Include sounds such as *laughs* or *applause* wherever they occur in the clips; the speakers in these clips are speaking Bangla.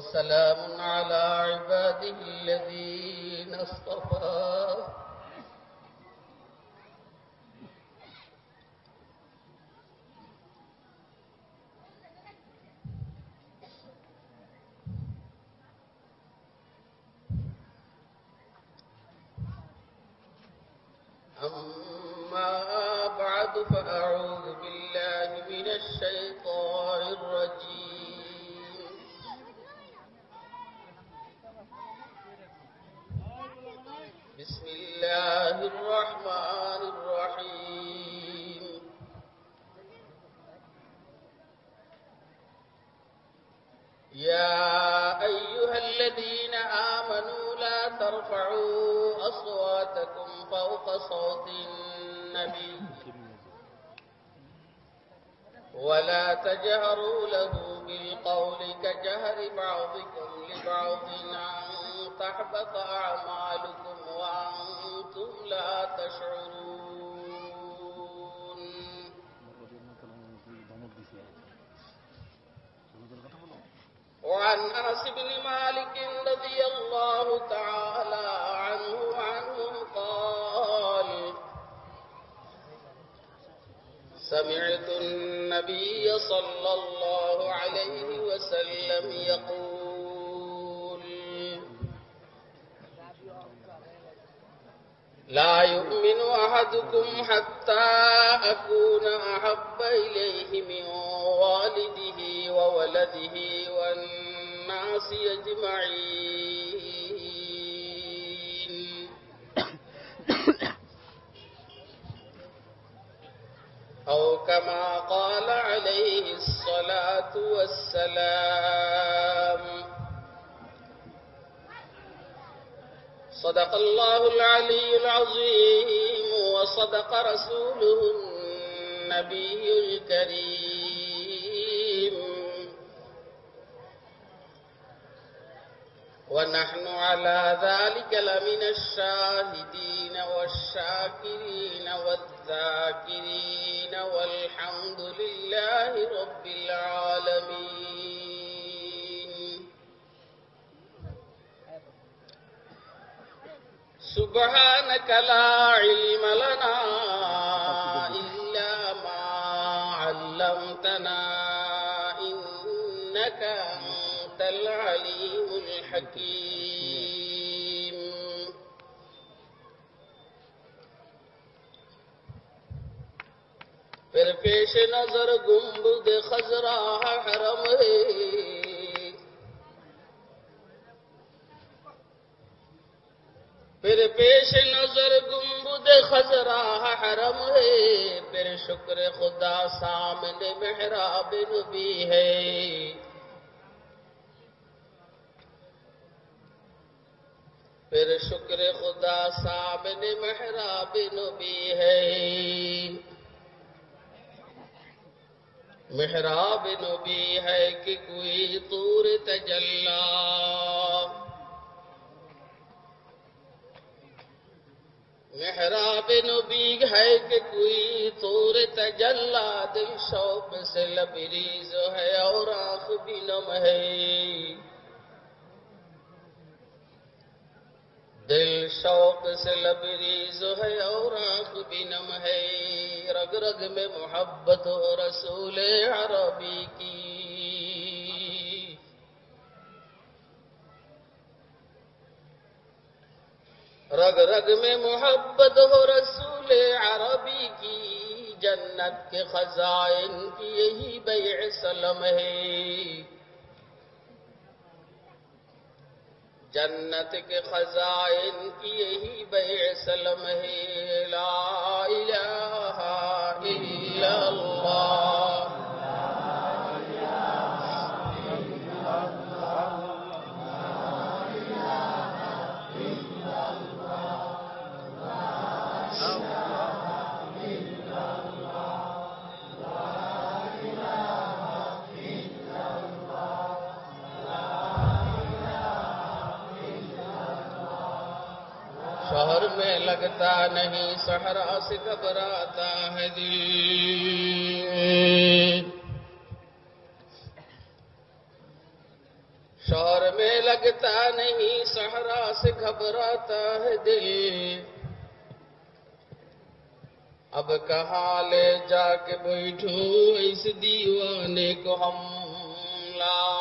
وسلام على عباده الذين الله العلي العظيم وصدق رسوله النبي الكريم. ونحن على ذلك لمن الشاهدين والشاكرين والذاكرين والحمد لله رب العالمين. سبحانك لا علم لنا إلا ما علمتنا إنك أنت العليم الحكيم. پھر پیش نظر گنبد خزرا حرم ہے۔ پھر پیش نظر گنبد خزرا حرم ہے، پھر شکر خدا سامنے محراب نبی ہے۔ پھر شکر خدا سامنے محراب نبی ہے۔ محراب نبی ہے کہ کوئی طور تجلا محراب نبی ہے کہ کوئی طور تجلا دل شوق سے لبریز ہے اور آنکھ بھی نم ہے۔ دل شوق سے لبریز ہے اور آنکھ بھی نم ہے۔ رگ رگ میں محبت ہو رسول عربی کی رگ رگ میں محبت ہو رسول عربی کی، جنت کے خزائن کی یہی بیع سلم ہے۔ جنت کے خزائن کی یہی بیع سلم ہے۔ لا جاگتا نہیں سہرا سے گھبراتا ہے دل شور میں لگتا نہیں سہرا سے گھبراتا ہے دل اب کہاں لے جا کے بیٹھو اس دیوانے کو ہم لاؤ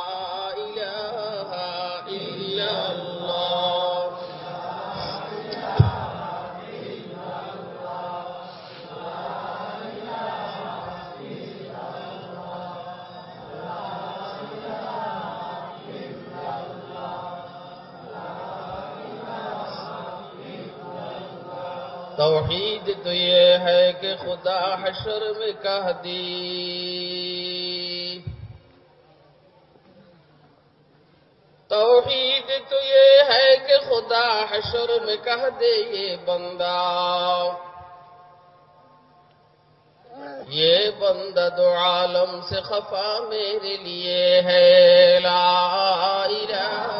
توحید تو یہ ہے کہ خدا حشر میں کہہ دی۔ توحید تو یہ ہے کہ خدا حشر میں کہہ دے یہ بندہ۔ یہ بندہ دو عالم سے خفا میرے لیے ہے۔ لا الہ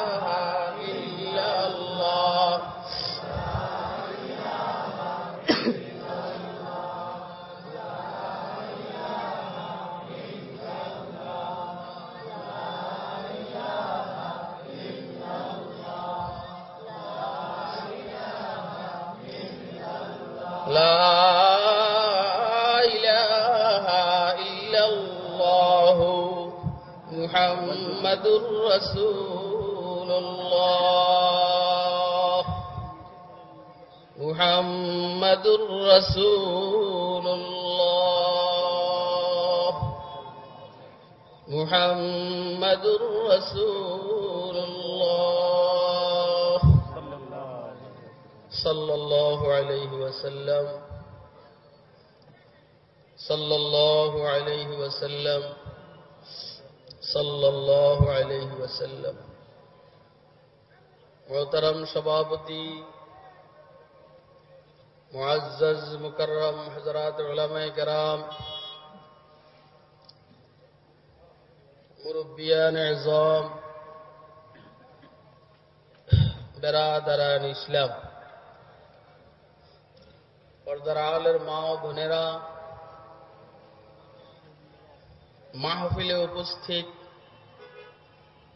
محمد رسول الله. محمد رسول الله. محمد رسول الله. صلى الله عليه وسلم. صلى الله عليه وسلم. صلی اللہ علیہ وسلم، محترم سبابتی معزز، مکرم، حضرات علماء کرام، مربیان عظام، برادران اسلام اور درعال ماں بنیرا محفل اپستھت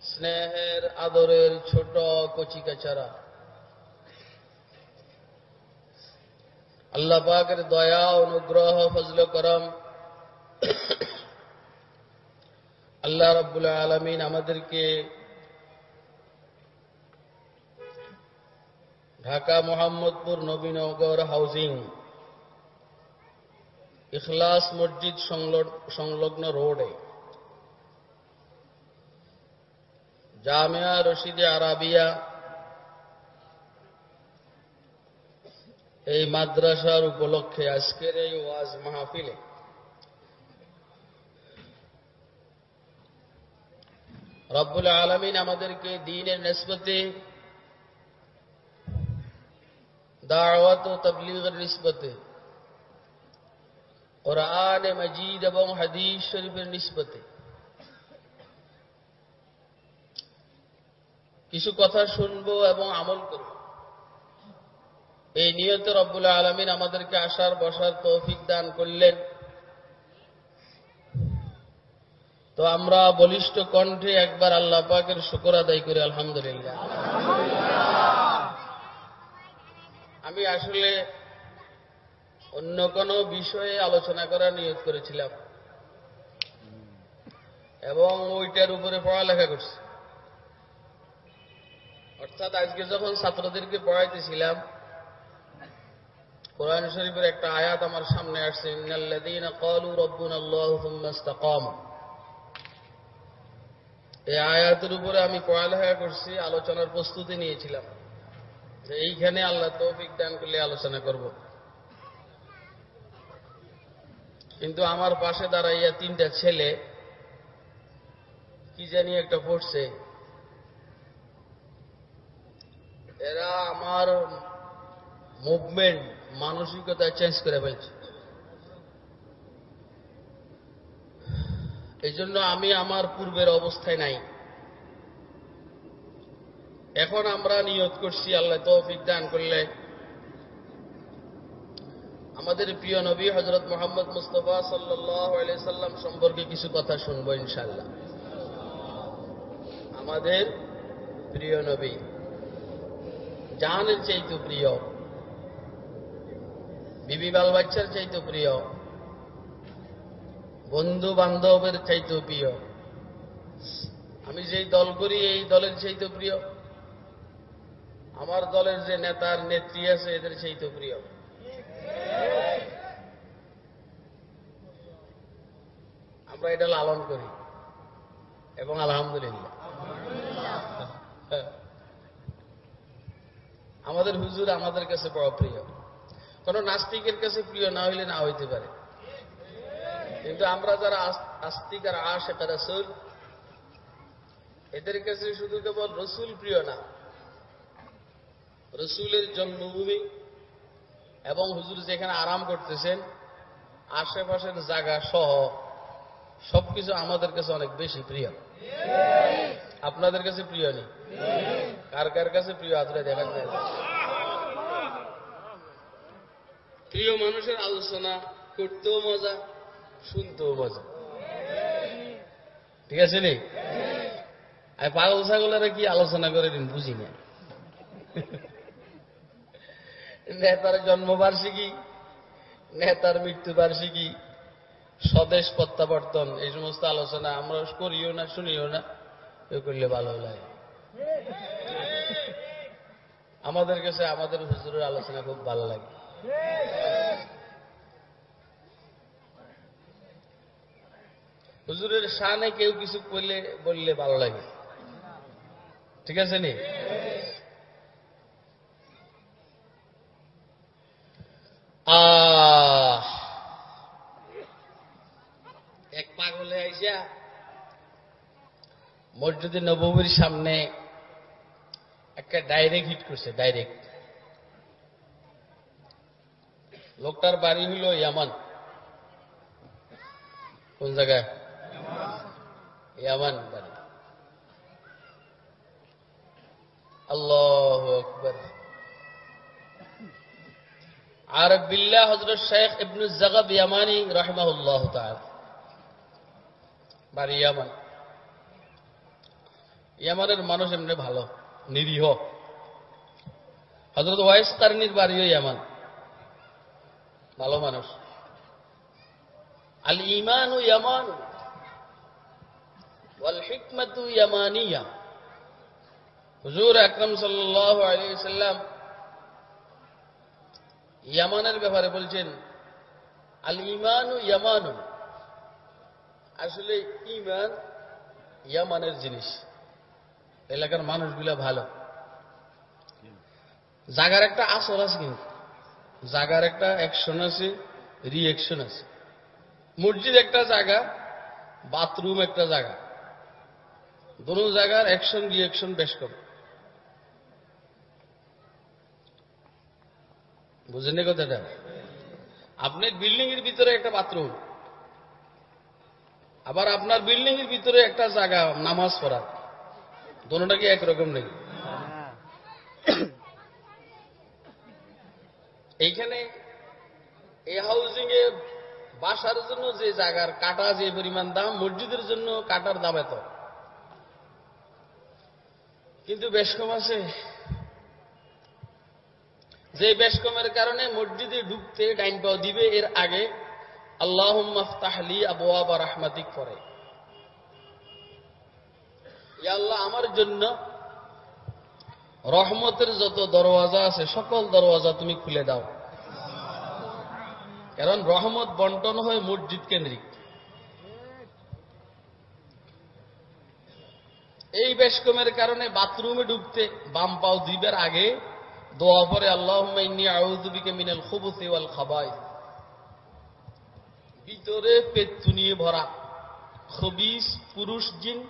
স্নেহের আদরের ছোট কচিকাচারা আল্লাহ পাকের দয়া, অনুগ্রহ, ফজল করম। আল্লাহ রব্বুল আলমিন আমাদেরকে ঢাকা মোহাম্মদপুর নবীনগর হাউজিং, ইখলাস মসজিদ সংলগ্ন রোডে জামিয়া রশিদে আরাবিয়া এই মাদ্রাসার উপলক্ষে আজকের এই ওয়াজ মাহফিলে রব্বুল আলমিন আমাদেরকে দিনের নেসবতে দাওয়াত ও তবলিগের নিসবতে কোরআন মজিদ এবং হাদিস শরীফের নিসবতে কিছু কথা শুনব এবং আমল করব। এই নিয়ত রব্বুল আলমিন আমাদেরকে আসার, বসার তৌফিক দান করলেন। তো আমরা বলিষ্ঠ কণ্ঠে একবার আল্লাহ পাকের শুকর আদায় করি, আলহামদুলিল্লাহ। আমি আসলে অন্য কোনো বিষয়ে আলোচনা করার নিয়োগ করেছিলাম। এবং ওইটার উপরে পড়ালেখা করছি। অর্থাৎ আজকে যখন ছাত্রদেরকে পড়াইতেছিলাম, কোরআন শরীফের একটা আয়াত আমার সামনে আসছে এই আয়াতের উপরে আমি পড়ালেখা করছি, আলোচনার প্রস্তুতি নিয়েছিলাম, যে এইখানে আল্লাহ তৌফিক দান করলে আলোচনা করব। কিন্তু আমার পাশে দাঁড়াইয়া তিনটা ছেলে কি জানি একটা পড়ছে এরা আমার মুভমেন্ট মানসিকতা চেঞ্জ করে ফেলছে। এই জন্য আমি আমার পূর্বের অবস্থায় নাই। এখন আমরা নিয়ত করছি, আল্লাহ তৌফিক দান করলে। আমাদের প্রিয় নবী হজরত মোহাম্মদ মুস্তফা সাল্লাম সম্পর্কে কিছু কথা শুনব ইনশাল্লাহ আমাদের প্রিয় নবী জাহানের চাইতে প্রিয়। বিবি বাল বাচ্চার চাইতে প্রিয়। বন্ধু বান্ধবের চাইতে প্রিয়। আমি যেই দল করি, এই দলের চাইতে প্রিয়। আমার দলের যে নেতার নেত্রী আছে, এদের চাইতে প্রিয়। আমরা এটা লালন করি। এবং আলহামদুলিল্লাহ। আমাদের হুজুর আমাদের কাছে বড় প্রিয়। কোন নাস্তিকের কাছে প্রিয় না হইলে না হইতে পারে। কিন্তু আমরা যারা আস্তিক আর আশেক রসুল। এদের কাছে শুধু কেবল রসুল প্রিয় না। রসুলের জন্মভূমি এবং হুজুর যেখানে আরাম করতেছেন, আশেপাশের জায়গা সহ সবকিছু আমাদের কাছে অনেক বেশি প্রিয়। আপনাদের কাছে প্রিয় নেই? কার কার কাছে প্রিয়? আদরে দেখা যায় প্রিয় মানুষের আলোচনা করতেও মজা শুনতেও মজা। ঠিক আছে নি? আর পাগল ছাগলেরা কি আলোচনা করে দিন বুঝি না। নেতার জন্মবার্ষিকী নেতার মৃত্যুবার্ষিকী স্বদেশ প্রত্যাবর্তন এই সমস্ত আলোচনা আমরা করিও না শুনিও না। করলে ভালো লাগে আমাদের কাছে আমাদের হুজুরের আলোচনা খুব ভালো লাগে। হুজুরের শানে কেউ কিছু করলে, বললে ভালো লাগে। ঠিক আছে নি আহ এক পাগলে আইসা মসজিদে নবমীর সামনে একটা ডাইরেক্ট হিট করছে ডাইরেক্ট লোকটার বাড়ি হইল ইয়ামান। কোন জায়গায়? ইয়ামান বাড়ি। আল্লাহ আকবর। আরব বিল্লাহ হজরত শেখ ইবনুল জাগাব ইয়ামানি রহমাহুল্লাহ তাআলা। বাড়ি ইয়ামান। ইয়ামানের মানুষ এমনি ভালো, নিরীহ। হজরত ওয়াইস কারনির বাড়িও ইয়ামান। ভালো মানুষ। আল ইমান ইয়ামান, ওয়াল হিকমতু ইয়ামানিয়া। হুজুর আকরাম সাল্লাম ইয়ামানের ব্যাপারে বলছেন, আল ইমানু ইয়ামানু আসলে ইমান ইয়ামানের জিনিস। এলাকার মানুষগুলা ভালো। জাগার একটা আসর আছে কিন্তু। জাগার একটা অ্যাকশন আছে রিয়েকশন আছে। মসজিদ একটা জায়গা বাথরুম একটা জায়গা দোনো জায়গার অ্যাকশন রিয়েকশন বেশ কম বুঝেন কথাটা? আপনার বিল্ডিং এর ভিতরে একটা বাথরুম আবার আপনার বিল্ডিং এর ভিতরে একটা জায়গা নামাজ পড়ার দোনোটা কি একরকম নেই এইখানে এই হাউজিং এ বাসার জন্য যে জায়গার কাটা যে পরিমাণ দাম, মসজিদের জন্য কাটার দাম এত। কিন্তু বেশ কম আছে। যে বেশ কমের কারণে মসজিদে ঢুকতে ডাইন পাও দিবে, এর আগে আল্লাহ মাফতাহলি আবুয়া বা রাহমাতিক ইয়া আল্লাহ, আমার জন্য রহমতের যত দরওয়াজা আছে, সকল দরওয়াজা তুমি খুলে দাও। কারণ রহমত বন্টন হয় মসজিদ কেন্দ্রিক। এই বেশকমের কারণে বাথরুমে ঢুকতে বাম পাও দিবার আগে দোয়া পরে আল্লাহ আউযুবিকা মিনাল খুবুসি ওয়াল খাবাইস। ভিতরে নিয়ে ভরা। খবিস, পুরুষ জিন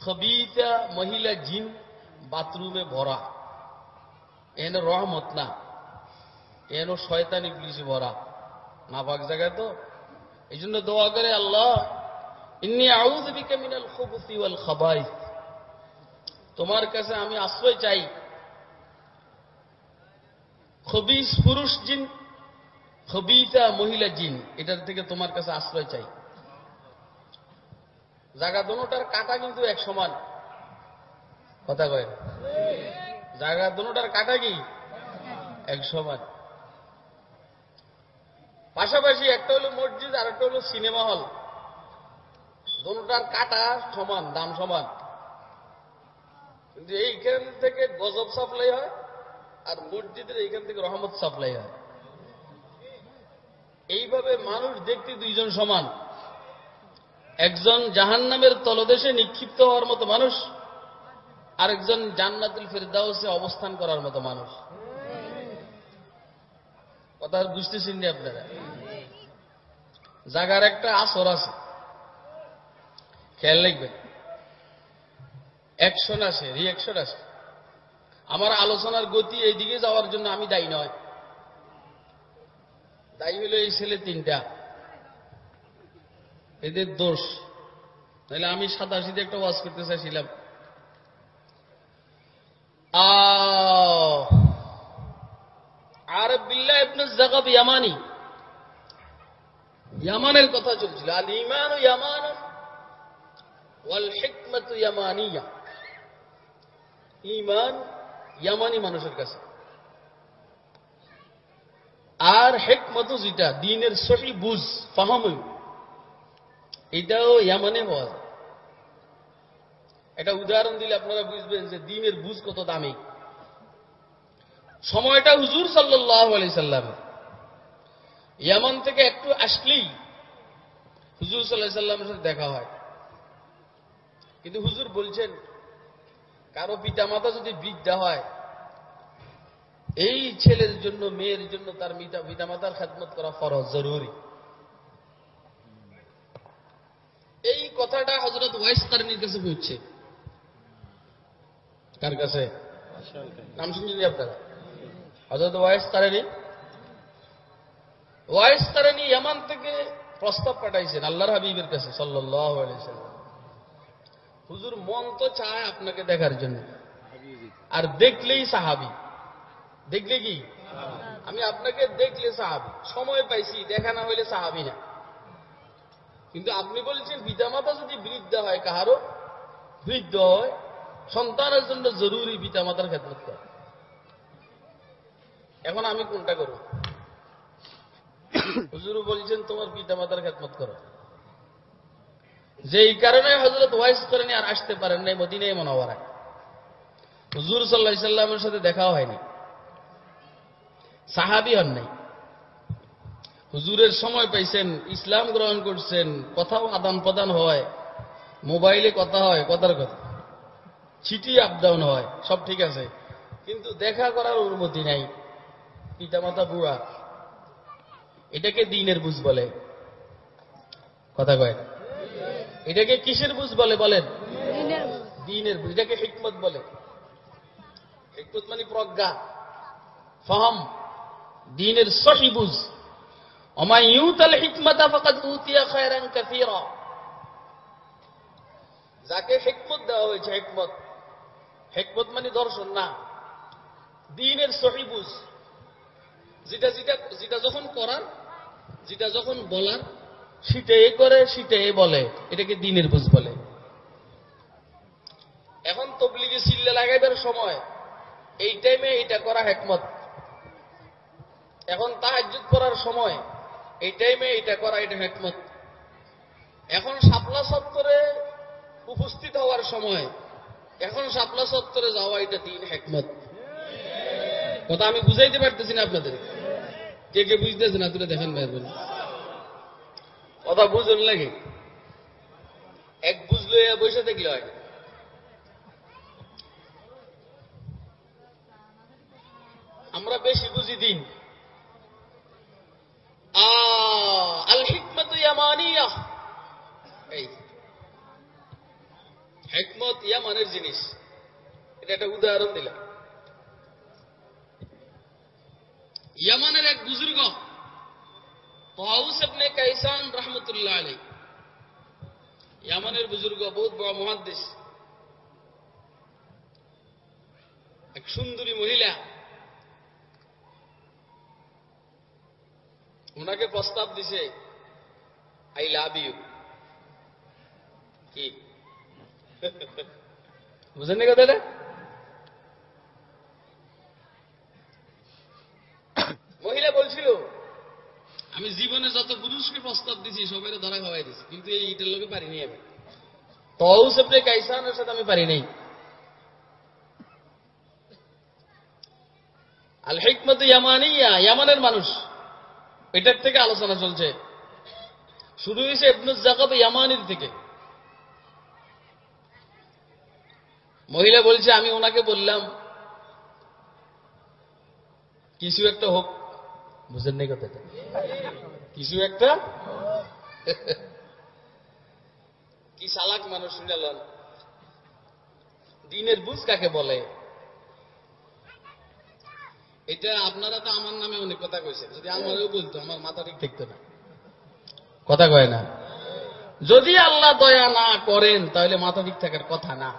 খবিতা মহিলা জিন বাথরুমে ভরা। এন রহমত না। এন শয়তান ইবলিশে ভরা। নাপাক জায়গায় তো। এই জন্য দোয়া করে আল্লাহ, ইন্নি আউযু বিকা মিনাল খুবুসি ওয়াল খাবাইস। তোমার কাছে আমি আশ্রয় চাই। খবিস পুরুষ জিন খবিতা মহিলা জিন, এটার থেকে তোমার কাছে আশ্রয় চাই। জায়গা দোনোটার কাটা কিন্তু এক সমান। কথা কয়। জায়গা দুটার কাটা কি? এক সমান। পাশাপাশি একটা হলো মসজিদ, আর একটা হলো সিনেমা হল। দুটার কাটা সমান, দাম সমান। কিন্তু এইখান থেকে গজব সাপ্লাই হয়, আর মসজিদের এইখান থেকে রহমত সাপ্লাই হয়। এইভাবে মানুষ দেখতে দুইজন সমান। একজন জাহান্নামের তলদেশে নিক্ষিপ্ত হওয়ার মতো মানুষ, আরেকজন জান্নাতুল ফেরদাউসে অবস্থান করার মতো মানুষ। কথা বুঝতেছেন নি আপনারা? জাগার একটা আসর আছে। খেয়াল রাখবেন। অ্যাকশন আসে রিয়াকশন আসে। আমার আলোচনার গতি এইদিকে যাওয়ার জন্য আমি দায়ী নয়। দায়ী হলো এই ছেলে তিনটা। এদের দোষ। তাহলে আমি সাতাশিতে একটা ওয়াজ করতে চাইছিলাম। আর বিল্লাহ ইবনে জাগাব ইয়ামানি। ইয়ামানের কথা চলছিল। আল ইমান ইয়ামান ওয়াল ইয়ামানিয়া। ইমান ইয়ামানি মানুষের কাছে। আর হেকমত যেটা? দিনের সহি বুঝ, ফাহাম এটাও ইয়ামানে হওয়া যায় একটা উদাহরণ দিলে আপনারা বুঝবেন যে দিনের বুঝ কত দামি। সময়টা হুজুর সাল্লাহ সাল্লাম ইয়ামান থেকে একটু আসলেই হুজুর সাল্লাহ সাল্লামের সাথে দেখা হয়। কিন্তু হুজুর বলছেন, কারও পিতা মাতা যদি বিদ্যা হয়, এই ছেলের জন্য, মেয়ের জন্য তার পিতা পিতামাতার খেদমত করা ফরজ, জরুরি এই কথাটা হজরত ওয়াইস কারণীর কাছে পৌঁছছে কার কাছে? নাম শুনছেন আপনারা? হজরত ওয়াইস তারানি? ওয়াইস তারানি ইয়ামান থেকে প্রস্তাব পাঠাইছেন আল্লাহর হাবিবের কাছে আলাইহি হুজুর, মন তো চায় আপনাকে দেখার জন্য। আর দেখলেই সাহাবি। দেখলে কি? আমি আপনাকে দেখলে সাহাবি। সময় পাইছি, দেখা না হইলে সাহাবি না। কিন্তু আপনি বলছেন পিতামাতা যদি বৃদ্ধ হয় কাহারও বৃদ্ধ হয়। সন্তানের জন্য জরুরি পিতামাতার খেদমত করা। এখন আমি কোনটা করব? হুজুর বলছেন, তোমার পিতামাতার খেদমত করো। যেই কারণে হজরত ওয়াইস করেনি আর আসতে পারেন নাই মদিনায় মনোয়ারায় হুজুর সাল্লাহ সাল্লামের সাথে দেখাও হয়নি। সাহাবি হন নাই। হুজুরের সময় পাইছেন ইসলাম গ্রহণ করছেন কথাও আদান প্রদান হয় মোবাইলে কথা হয় কথার কথা। চিঠি আপ ডাউন হয় সব ঠিক আছে। কিন্তু দেখা করার অনুমতি নাই পিতামাতা বুড়া। এটাকে দিনের বুঝ বলে। কথা কয়। এটাকে কিসের বুঝ বলে বলেন? দিনের বুঝ। এটাকে হিকমত বলে। হিকমত মানে প্রজ্ঞা ফাহাম দিনের সহি বুঝ। ومن يؤت الحكمة فقد أوتي خيرا كثيرا যাকে হিকমত দেওয়া হয়েছে হিকমত হিকমত মানে দর্শন না দিনের সহিবুজ যেটা যেটা যেটা যখন করার যেটা যখন বলার সেটা এ করে সেটা এ বলে এটাকে দিনের বুঝ বলে এখন তবলিগে সিল্লে লাগাইবার সময় এই টাইমে এটা করা হেকমত এখন তাহাজ্জুদ করার সময় এই টাইমে এটা করা, এটা হেকমত। এখন শাপলা সত্তরে উপস্থিত হওয়ার সময়, এখন শাপলা সত্তরে যাওয়া এটা দিন হেকমত। কথা আমি বুঝাইতে পারতেছি না আপনাদের। কে কে বুঝতেছে না তুলে দেখেন মেহরবানি কথা বুঝুন লাগে। এক বুঝলো বসে দেখলে হয়। আমরা বেশি বুঝি দিন। আল হিকমত ইয়ামানের জিনিস। এটা একটা উদাহরণ দিলাম। ইয়ামানের এক বুজুর্গ তাউস ইবনে কাইসান রহমতুল্লাহ আলী ইয়ামানের বুজুর্গ, বহুত বড় মহাদ্দেশ। এক সুন্দরী মহিলা ওনাকে প্রস্তাব দিছে আই লাভ ইউ কি? *laughs* বুঝেন নি কথাটা? মহিলা বলছিল, আমি জীবনে যত পুরুষকে প্রস্তাব দিছি সবাই ধরা খাওয়াই দিছি, কিন্তু এই ইটের লোকে পারিনি আমি তৌস আপনি কাইসানের সাথে আমি পারি নাই। আল হিকমত ইয়ামানিয়া, ইয়ামানের মানুষ। এটার থেকে আলোচনা চলছে। শুরু হয়েছে ইবনুল জাকাব ইয়ামানির থেকে। মহিলা বলছে, আমি ওনাকে বললাম, কিছু একটা হোক। বুঝেন নাই কথাটা। কিছু একটা কি সালাক মানুষ শুনালেন দিনের বুঝ কাকে বলে? এটা আপনারা তো আমার নামে অনেক কথা কইছেন। যদি আমারও বলতো, আমার মাথা ঠিক থাকতো না। কথা কয় না? যদি আল্লাহ দয়া না করেন, তাহলে মাথা ঠিক থাকার কথা না।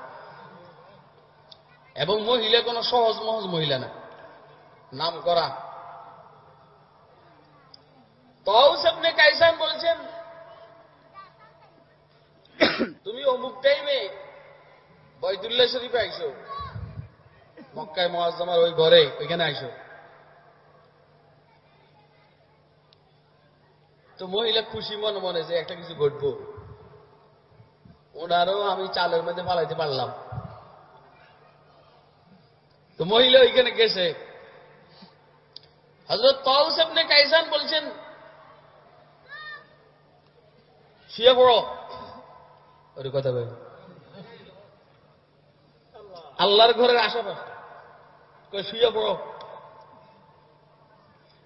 এবং মহিলা কোনো সহজ মহজ মহিলা না। নাম করা। তৌস আপনি কাইসান বলছেন, তুমি অমুক টাইমে বৈদুল্লাহ শরীফে আইসো মক্কায় মহাজমার ওই ঘরে, ওইখানে আইসো। তো মহিলা খুশি মনে মনে যে একটা কিছু ঘটবো। ওনারও আমি চালের মধ্যে পালাইতে পারলাম। তো মহিলা ওইখানে গেছে। হজরত তাউস আপনি কাইসান বলছেন, শুয়ে পড়ো। ওর কথা বল আল্লাহর ঘরের আশেপাশে। শুয়ে পড়ো।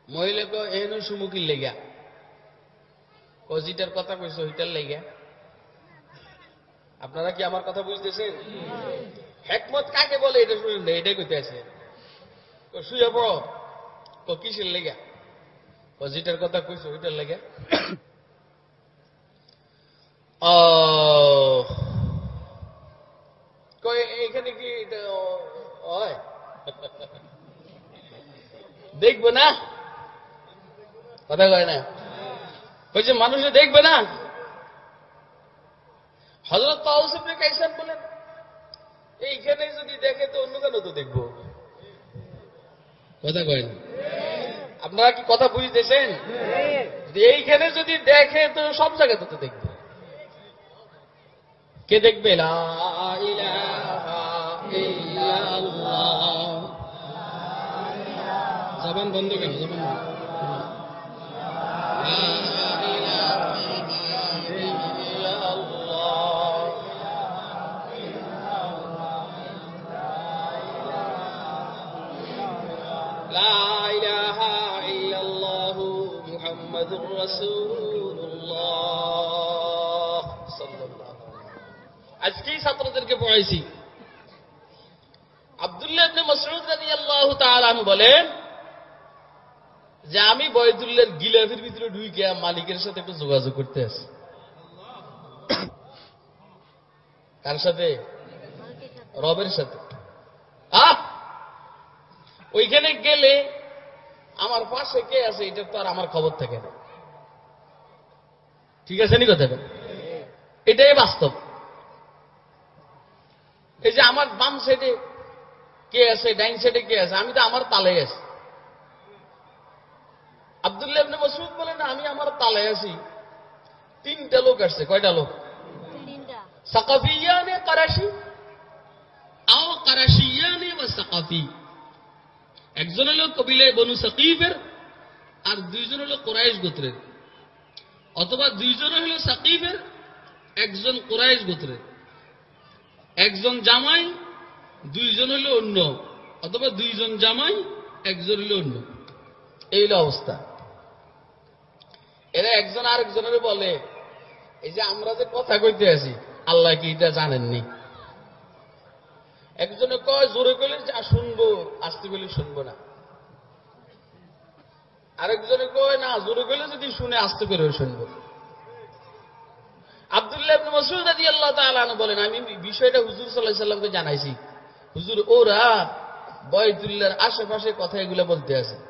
মহিলা কো এনু সুমুখী লেগা কজিটার কথা কইছো ওইটার লেগা আপনারা কি আমার কথা বুঝতেছেন? হেকমত কাকে বলে, এটা শুনেন না, এটাই কইতে আছে। শুয়ে পড়ো। কো কিসের লেগা কজিটার কথা কইছো ওইটার লেগা ও কই এখানে কি দেখব না? কথা কয় না? কইছে মানুষে দেখবে না? হজরত কাইসান বলেন, এইখানে যদি দেখে তো অন্য কেন তো দেখব। কথা কয় না? আপনারা কি কথা বুঝতেছেন? এইখানে যদি দেখে, তো সব জায়গাতে তো দেখবে। কে দেখবে? লা মুহাম্মাদুর রাসূলুল্লাহ। সাল্লাল্লাহু আজকেই পড়াইছি। আব্দুল্লাহ মাসউদ রাদিয়াল্লাহু তাআলা বলেন যে আমি বয়দুল্লাহর গিলাফের ভিতরে ঢুকে মালিকের সাথে একটু যোগাযোগ করতে আছি। কার সাথে? রবের সাথে। ওইখানে গেলে আমার পাশে কে আছে, এটা তো আর আমার খবর থাকে না। ঠিক আছে নি কথা এটাই বাস্তব। এই যে আমার বাম সাইডে কে আছে, ডাইন সাইডে কে আছে, আমি তো আমার তালে আছি। আবদুল্লাহ ইবনে মাসউদ বলেন আমি আমার তালে আছি। তিনটা লোক আসছে কয়টা লোক? সাকাফিয়ানে কারাশি। আও কারাশিয়ানে বা সাকাফি। একজন হলো কবিলে বনু সাকিফের আর দুইজন হলো কোরাইশ গোত্রের। অথবা দুইজন হলো সাকিফের একজন কোরাইশ গোত্রের। একজন জামাই দুইজন হলো অন্য। অথবা দুইজন জামাই একজন হলো অন্য। এই অবস্থা। এরা একজন আরেকজনের বলে, এই যে আমরা যে কথা কইতে আছি, আল্লাহ কি এটা জানেননি? একজনে কয়, জোরে কইলে যা শুনব, আস্তে কইলে শুনব না। আরেকজনে কয়, না, জোরে কইলে যদি শুনে, আস্তে করে শুনব। আব্দুল্লাহ ইবনে মাসউদ রাদিয়াল্লাহু তাআলা বলেন, আমি বিষয়টা হুজুর আলাইহি সাল্লামকে জানাইছি। হুজুর, ওরা বয়তুল্লাহর আশেপাশে কথা এগুলো বলতে আছে।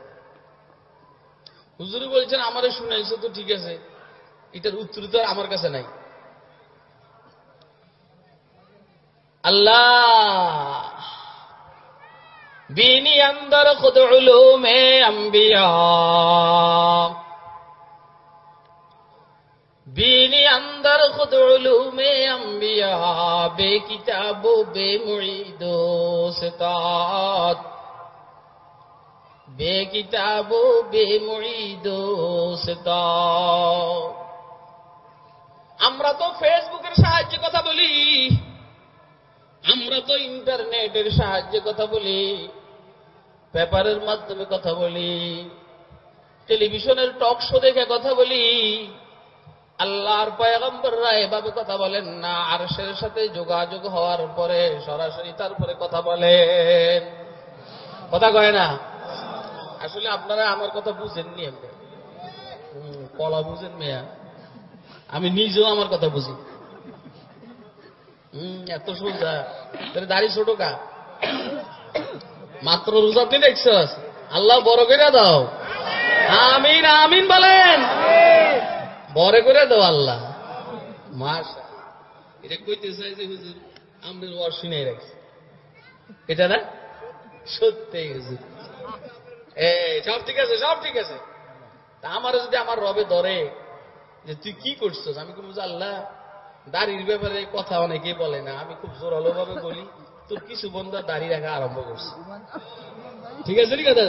হুজুর বলছেন, আমারে শুনেছে তো ঠিক আছে। এটার উত্তর তো আমার কাছে নাই। আল্লাহ। বিনি আন্দার খুদ মে আম্বিয়া। বে কিতাব বে মুড়ি দোষ بے کتاب আমরা তো ফেসবুকের সাহায্যে কথা বলি, আমরা তো ইন্টারনেটের সাহায্যে কথা বলি, পেপারের মাধ্যমে কথা বলি, টেলিভিশনের টক শো দেখে কথা বলি, আল্লাহর পয়গম্বররা এভাবে কথা বলেন না আর সের সাথে যোগাযোগ হওয়ার পরে সরাসরি তারপরে কথা বলেন। কথা কয় না? আসলে আপনারা আমার কথা বুঝেননি এমনি কলা বুঝেন মেয়া। আমি নিজেও আমার কথা বুঝি। হুম এত সোজা। দাড়ি ছোট কা। মাত্র রোজা তুই দেখছস আল্লাহ বড় করে দাও। আমিন আমিন বলেন। বড় করে দাও আল্লাহ। এটা কইতে চাই হুজুর আমরা রাখছি। এটা না? সত্যি হুজুর। সব ঠিক আছে সব ঠিক আছে। তা আমার যদি আমার রবে ধরে যে তুই কি করছিস আমি কি বুঝি আল্লাহ দাড়ির ব্যাপারে কথা অনেকে বলে না আমি খুব জোরালো ভাবে বলি তোর কিছু বন্ধু দাড়ি রাখা আরম্ভ করছে। ঠিক আছে কথা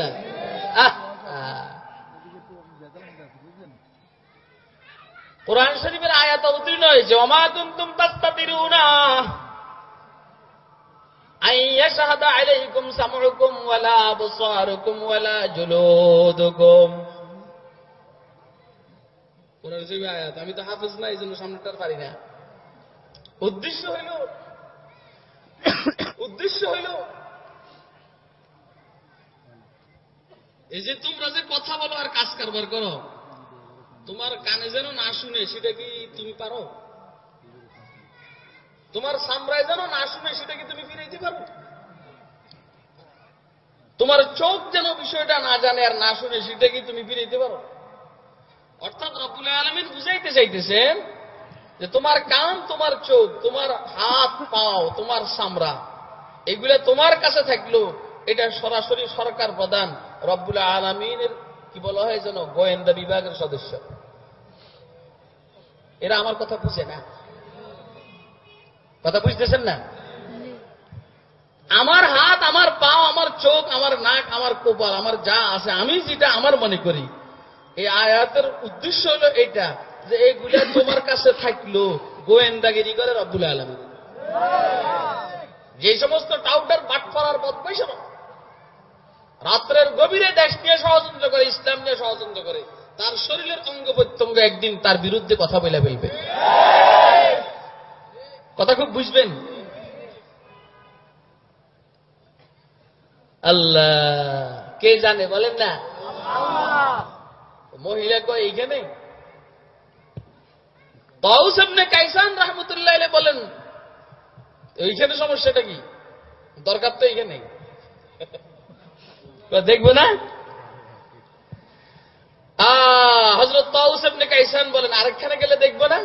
আহ, আহ। কোরআন শরীফের আয়াত অবতীর্ণ হয়েছে অমা কুনতুম তাস্তাতিরুনা। আমি তো হাফেজ না এই জন্য সামনেটার পারি না। উদ্দেশ্য হইল উদ্দেশ্য হইল, এই যে তোমরা যে কথা বলো আর কাজ কারবার করো, তোমার কানে যেন না শুনে, সেটা কি তুমি পারো? তোমার সামরায় যেন না শুনে, সেটা কি তুমি ফিরাইতে পারো? তোমার চোখ যেন বিষয়টা না জানে আর না শুনে, সেটা কি তুমি ফিরাইতে পারো? অর্থাৎ রব্বুল আলমিন বুঝাইতে চাইতেছেন যে তোমার কান, তোমার চোখ, তোমার হাত, পাও, তোমার সামরা এগুলা তোমার কাছে থাকল এটা সরাসরি সরকার প্রধান রব্বুল আলমিনের কি বলা হয় যেন, গোয়েন্দা বিভাগের সদস্য। এরা আমার কথা বুঝে না। কথা বুঝতেছেন না? আমার হাত, আমার পাও, আমার চোখ, আমার নাক, আমার কপাল, আমার যা আছে, আমি যেটা আমার মনে করি। এই আয়াতের উদ্দেশ্য হলো এটা যে এগুলা তোমার কাছে থাকল, গোয়েন্দাগিরি করে রব্বুল আলম যে সমস্ত টাউটার বাটফারার বদমাইশ রাত্রের গভীরে দেশ নিয়ে ষড়যন্ত্র করে, ইসলাম নিয়ে ষড়যন্ত্র করে, তার শরীরের অঙ্গ প্রত্যঙ্গ একদিন তার বিরুদ্ধে কথা বলে ফেলবে। কথা খুব বুঝবেন? আল্লাহ। কে জানে, বলেন না? মহিলা কয়, এইখানে? কাইসান রহমতুল্লাহ বলেন, এইখানে সমস্যাটা কি? দরকার তো এইখানে। *laughs* দেখব না? হজরত তাউস কাইসান বলেন, আরেকখানে গেলে দেখব না?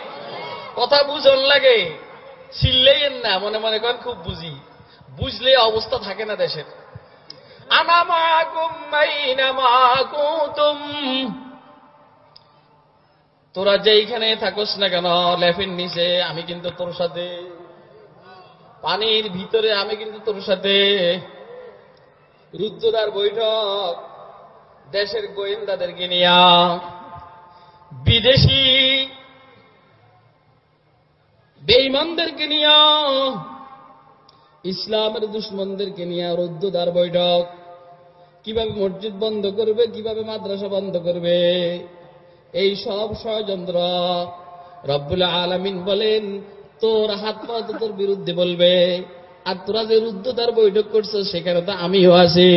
কথা বুঝন লাগে। ছিললেই না, মনে মনে করেন খুব বুঝি। বুঝলে অবস্থা থাকে না দেশের। তোরা যেইখানে থাকস না কেন, লেফের নিচে আমি কিন্তু তোর সাথে। পানির ভিতরে আমি কিন্তু তোর সাথে। রুদ্রদার বৈঠক, দেশের গোয়েন্দাদেরকে নিয়া। বিদেশি বেইমানদেরকে নিয়া, ইসলামের দুশ্মনদেরকে নিয়ে রুদ্রদার বৈঠক। কীভাবে মসজিদ বন্ধ করবে, কীভাবে মাদ্রাসা বন্ধ করবে, এই সব ষড়যন্ত্র রব্বুল আলমিন বলেন, তোর হাত পা তো তোর বিরুদ্ধে বলবে, আর তোরা যে রুদ্ধতার বৈঠক করছ, সেখানে তো আমিও আছি।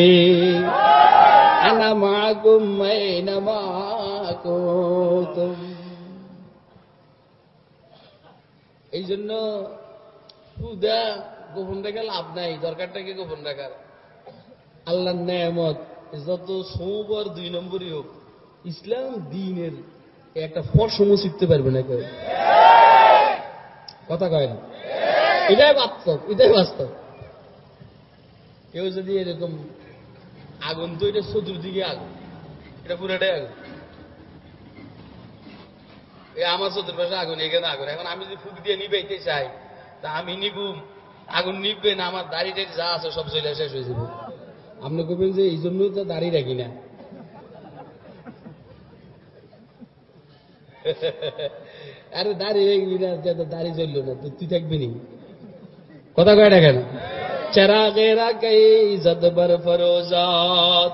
আনা মাকুম মাইনা এই জন্য খুদা গোপন রেখে লাভ নাই, দরকারটাকে গোপন রাখার। আল্লাহ নেয়ামত, যত সৌবর দুই নম্বরই হোক, ইসলাম দিনের একটা ফসম শিখতে পারবে না কেউ। কথা কয় না? এটাই বাস্তব এটাই বাস্তব। কেউ যদি এরকম আগুন তো এটা চতুর্দিকে আগুন, এটা পুরোটাই আগুন। আমার চতুর্পাশে আগুন, এখানে আগুন। এখন আমি যদি ফুক দিয়ে নিবাইতে চাই, তা আমি নিবুম। আগুন নিববে না, আমার দাড়ি টাড়ি যা আছে সব চলে শেষ হয়ে যাবে। আপনি কবেন যে এই জন্যই তো দাড়ি রাখি না। আরে দাড়ি রাখবি না যে দাড়ি চলল না, তো তুই থাকবি নি। কথা কয় না কেন? চেরা গেরা কে ইজত বর ফরোজাত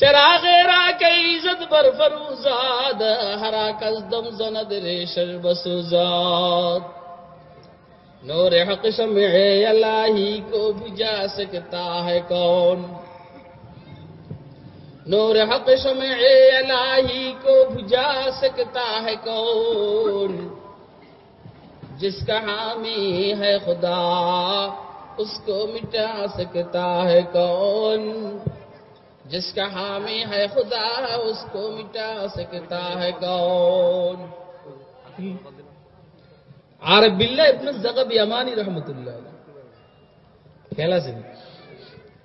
چراغ را که عزت بر فروزاد ہرا کزدم زند ریشر بسوزاد۔ نور حق شمع الہی کو بجا سکتا ہے کون؟ نور حق شمع الہی کو بجا سکتا ہے کون؟ جس کا حامی ہے خدا، اس کو مٹا سکتا ہے کون؟ जिसका हामी है खुदा, उसको मिटा सकता है कौन? আর বিল্লা ইবনে জাকাব ইয়ামানি রহমতুল্লাহ খেয়াল আছে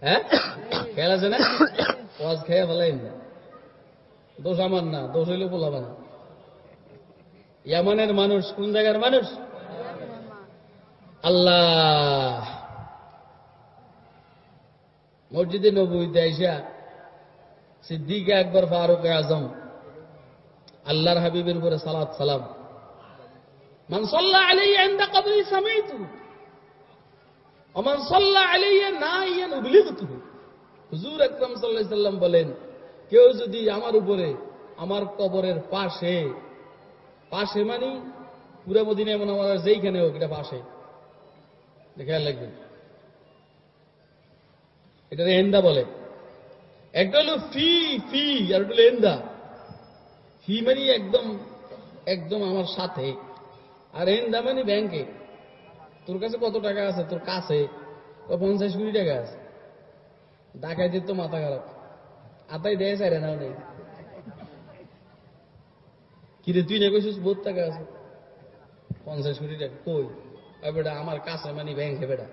হ্যাঁ খেয়াল আছে না ওয়াজ খেয়ে ফেলাই না দোষ আমার না দোষ হইলে বলাবান ইয়ামানের মানুষ কোন জায়গার মানুষ আল্লাহ মসজিদে নবীতে আইসা সিদ্দিক একবার ফারুক আজম, আল্লাহর হাবিবের উপরে সালাত সালাম। মান হুজুর বলেন, কেউ যদি আমার উপরে, আমার কবরের পাশে পাশে মানে পুরা এমন আমার যেইখানে হোক এটা পাশে। দেখে লাগবে এটা এন্দা বলে। একটা হলো ফি ফি, আর একটা হলো এন্দা ফি মানে একদম একদম আমার সাথে। আর এন্দা মানে ব্যাংকে। তোর কাছে কত টাকা আছে? তোর কাছে পঞ্চাশ কোটি টাকা আছে। ডাকাইতে তো মাথা খারাপ। আতাই দেয় চাই নাও নেই। কিরে, তুই না কইছিস বহুত টাকা আছে? পঞ্চাশ কোটি টাকা? কই? বেটা, আমার কাছে মানে ব্যাংকে বেটা।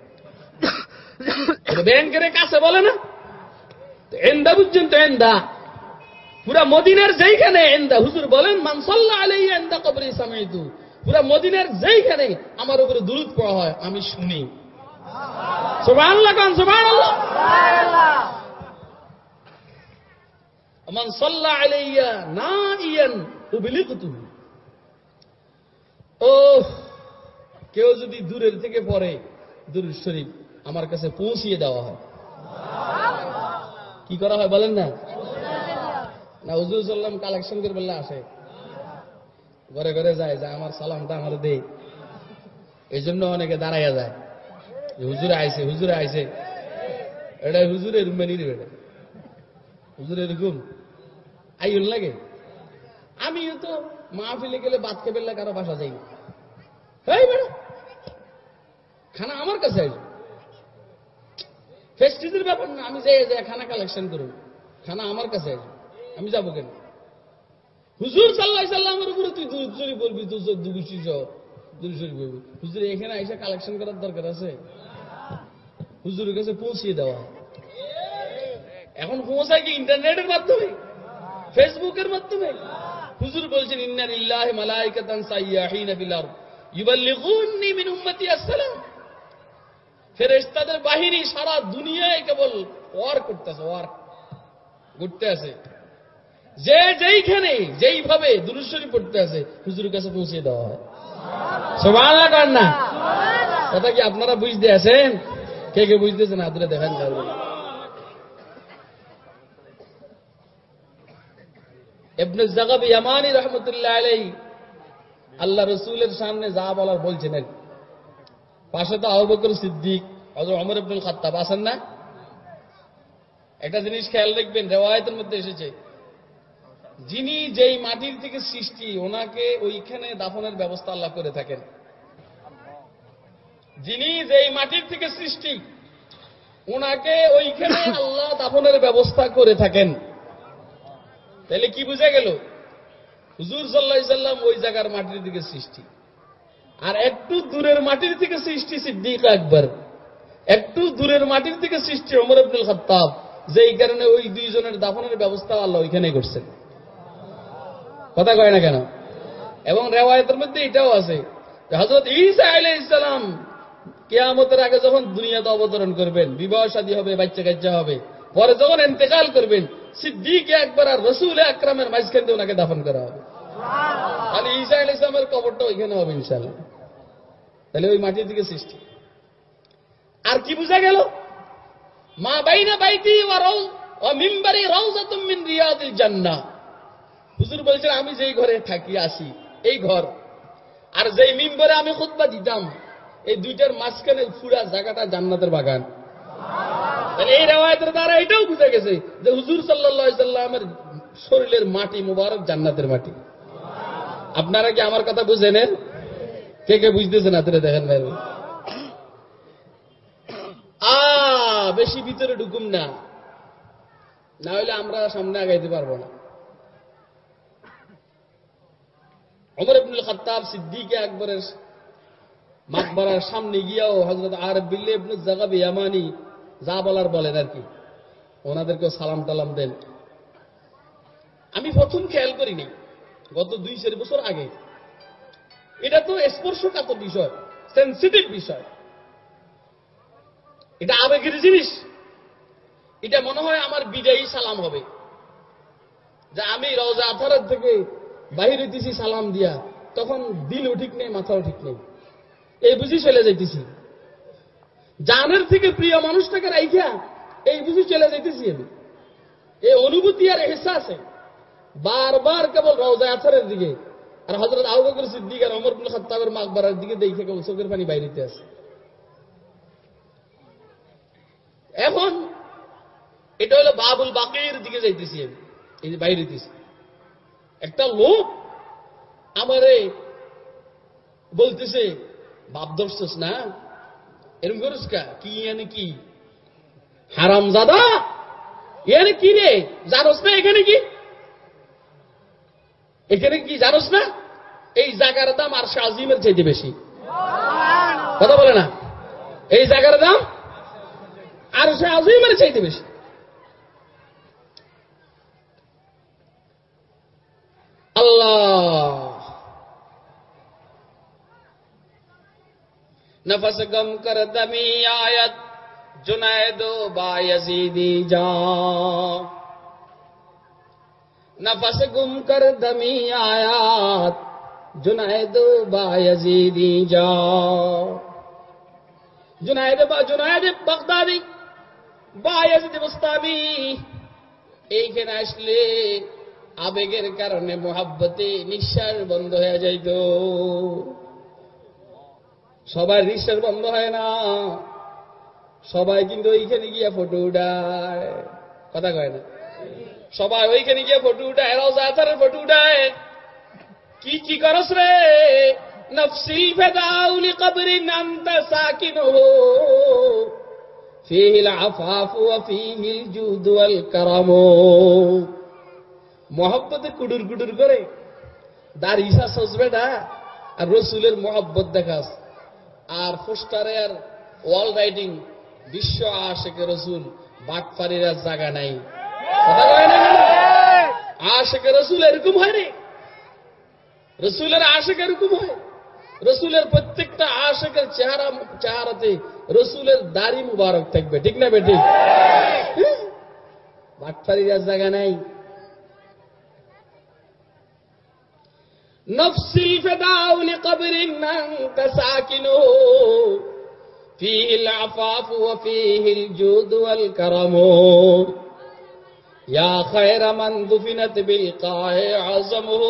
*coughs* ব্যাংকের কাছে বলে না? এন্দা বুঝছেন তো এন্দা? পুরা মদিনার যেইখানে এন্দা, হুজুর বলেন, মান সাল্লাহ আলাইহি এন্দা কবরি সামাইতু। পুরা মদিনার যেইখানে আমার উপরে দুরুদ পড়া হয়, আমি শুনি। সুবহানাল্লাহ কান, সুবহানাল্লাহ। মান সাল্লাহ আলাইয়া নাইয়ান উবলিগতু। ও কেউ যদি দূরের থেকে পড়ে দুরুদ শরীফ আমার কাছে পৌঁছিয়ে দেওয়া হয়। কি করা হয় বলেন না? না হুজুর সাল্লাম কালেকশন করে বললে আসে। ঘরে ঘরে যায় যে আমার সালামটা আমার দে এই জন্য অনেকে দাঁড়াইয়া যায়। হুজুরে আইছে হুজুরে আইছে। এটা হুজুরের মেনি দেবে এটা হুজুর এরকম আইল লাগে? আমিও তো মা মাহফিলে গেলে বাদ খেবেলে কারও বাসা যাই না। খানা আমার কাছে আসবে ফেস্টিজের ব্যাপার না, আমি যাই যাই খানা কালেকশন করব, খানা আমার কাছে আমি যাব কেন? হুজুর সাল্লাহ সাল্লামের উপরে তুই দুশরি বলবি দুশো দুশি সহ দুশরি বলবি হুজুর, এখানে এসে কালেকশন করার দরকার আছে? হুজুরের কাছে পৌঁছিয়ে দেওয়া। এখন পৌঁছায় কি ইন্টারনেটের মাধ্যমে? ফেসবুকের মাধ্যমে? হুজুর বলছেন ইন্না লিল্লাহি মালাইকাতান সাইয়াহিনা ফিল আরদ ইউবাল্লিগুনি মিন উম্মতি আসসালাম। ফেরেশতাদের বাহিনী সারা দুনিয়ায় কেবল ওয়ার করতেছে, ওয়ার। ঘুরতে আছে। যে যেইখানে, যেইভাবে দুরুশ্বরী পড়তে আছে, হুজুরের কাছে পৌঁছে দেওয়া হয়। সুবহানাল্লাহ, কার না? কথা কি আপনারা বুঝতে আছেন? কে কে বুঝতেছেন হাতুরে দেখেন তাহলে। ইবনে জাগাব ইয়ামানি রহমতুল্লাহ আলাই আল্লাহ রসুলের সামনে যা বলার কি। পাশে তো আবু বকর সিদ্দিক অমর ইবনুল খাত্তাব আছেন না? একটা জিনিস খেয়াল রাখবেন রেওয়ায়তের মধ্যে এসেছে। যিনি যেই মাটির থেকে সৃষ্টি ওনাকে ওইখানে দাফনের ব্যবস্থা আল্লাহ করে থাকেন। যিনি যেই মাটির থেকে সৃষ্টি ওনাকে ওইখানে *coughs* আল্লাহ দাফনের ব্যবস্থা করে থাকেন। তাহলে কি বুঝা গেল? হুজুর সাল্লাহ সাল্লাম ওই জায়গার মাটির দিকে সৃষ্টি। আর একটু দূরের মাটির থেকে সৃষ্টি সিদ্দিক আকবর। একটু দূরের মাটির থেকে সৃষ্টি ওমর আব্দুল খাত্তাব। যেই কারণে ওই দুইজনের দাফনের ব্যবস্থা আল্লাহ ওইখানে করছেন। কথা কয় না কেন? এবং রেওয়ায়তের মধ্যে এটাও আছে হজরত ঈসা আলাই ইসলাম কেয়ামতের আগে যখন দুনিয়াতে অবতরণ করবেন বিবাহ শাদী হবে বাচ্চা কাচ্চা হবে পরে যখন এন্তেকাল করবেন সিদ্দিক একবার আর রসুল আকরামের মাঝখান দিয়ে ওনাকে দাফন করা হবে। তাহলে ঈসা আল ইসলামের কবরটা ওইখানে হবে ইনশাল্লাহ তাহলে ওই মাটির দিকে সৃষ্টি। আর কি বোঝা গেল? মা বাইনা বাইতি ওয়া রাউ ও মিম্বারি রাউজাতুম রিয়াদিল জান্নাহ। হুজুর বলছেন, আমি যেই ঘরে থাকি, আসি, এই ঘর। আর যেই মিম্বরে আমি খুতবা দিতাম, এই দুইটার মাঝখানে পুরা জায়গাটা জান্নাতের বাগান। তাহলে এই রেওয়ায়তের দ্বারা এটাও বুঝা গেছে যে হুজুর সাল্লাহ সাল্লামের শরীরের মাটি মুবারক জান্নাতের মাটি। আপনারা কি আমার কথা বুঝেন কে কে বুঝতেছেন হাতে দেখেন ভাই। বেশি ভিতরে ঢুকুম না। না হলে আমরা সামনে আগাইতে পারব না। অমর ইবনুল খাত্তাব সিদ্দিকে আকবরের মাকবরার সামনে গিয়াও হজরত আর বিল্লে জাগাবি ইয়ামানি যা বলার বলেন আর কি। ওনাদেরকেও সালাম টালাম দেন। আমি প্রথম খেয়াল করিনি, গত দুই চার বছর আগে। এটা তো স্পর্শকাতর বিষয় সেন্সিটিভ বিষয়। এটা আবেগের জিনিস। এটা মনে হয় আমার বিদায়ী সালাম হবে। যে আমি রওজা আথারের থেকে বাহিরে দিছি সালাম দিয়া, তখন দিলও ঠিক নেই, মাথাও ঠিক নেই। এই বুঝি চলে যাইতেছি। জানের থেকে প্রিয় মানুষটাকে রাইখা, এই বুঝি চলে যাইতেছি আমি। এই অনুভূতি আর এহসাসে বারবার কেবল রওজা আথারের দিকে আর হজরত আবু বকর সিদ্দিক আর অমর খাত্তাবের মাকবারার দিকে দেখে কেবল চোখের পানি বাইরেতে আছে। এখন এটা হলো বাবুল বাকের দিকে যাইতেছি আমি, এই যে বাইরে দিছি একটা লোক আমারে বলতেছে, বাপ ধরছস না? এরম করিস কা? কি এনে কি? হারাম জাদা এনে কি রে? জানোস না এখানে কি? এখানে কি জানোস না? এই জায়গার দাম আর আজিমের চাইতে বেশি। কথা বলে না? এই জায়গার দাম আর আজিমের চাইতে বেশি। আল্লাহ। نفس گم کر دمی آیت جنید با یزیدی نفس গুম কর دمی آیات جنید با یزیدی جا جنید با جنید بغدادی বা ইয়াজিদ মুস্তামি এইখানে আসলে আবেগের কারণে মোহাব্বতে নিঃশ্বাস বন্ধ হয়ে যাইত সবার নিঃশ্বাস বন্ধ হয় না সবাই কিন্তু ওইখানে গিয়ে ফটো উঠায় কথা কয় না সবাই ওইখানে গিয়ে ফটো উঠায় এরাও জাতারের ফটো উঠায়। কি কি করস রে? নফসিল ফেদাউলি কবরি নামতা সাকিন ফিহিল আফাফ ফিহিল জুদুয়াল কারাম। মহব্বতে কুডুর কুডুর করে। দার ইসা সজবে না আর রসুলের মহব্বত দেখাস। আর পোস্টারে আর ওয়াল রাইডিং বিশ্ব আশেকে রসুল বাগফারিরা জাগা নাই। কথা কয় না কেন? আশেকে রসুল এরকম হয় রে রসুলের আশেক এরকম হয় রসুলের প্রত্যেকটা আশেকের চেহারা চেহারাতে রসুলের দাড়ি মুবারক থাকবে ঠিক না বেটি বাটপাড়ির আর জায়গা নাই نفسي الفداء لقبر أنت ساكنه فيه العفاف وفيه الجود والكرم یا خیر من دفنت بالقاع عظمه،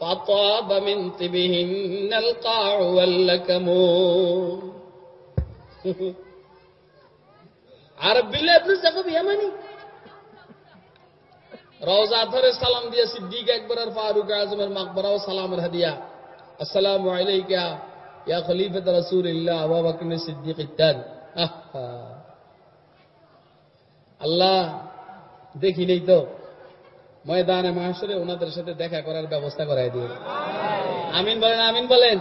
فطاب من طبهن القاع واللكم. عرب بالله ابن زقب یمنی روزہ تھر سلام دیا صدیق اکبر فاروق اعظم اور مقبرہ و سلام الحدیہ السلام علیکہ یا خلیفت رسول اللہ و بکر صدیق الدان اللہ নেই তো ময়দানে মাহসরে ওনাদের সাথে দেখা করার ব্যবস্থা করাই দিয়ে আমিন। বলেন আমিন বলেন।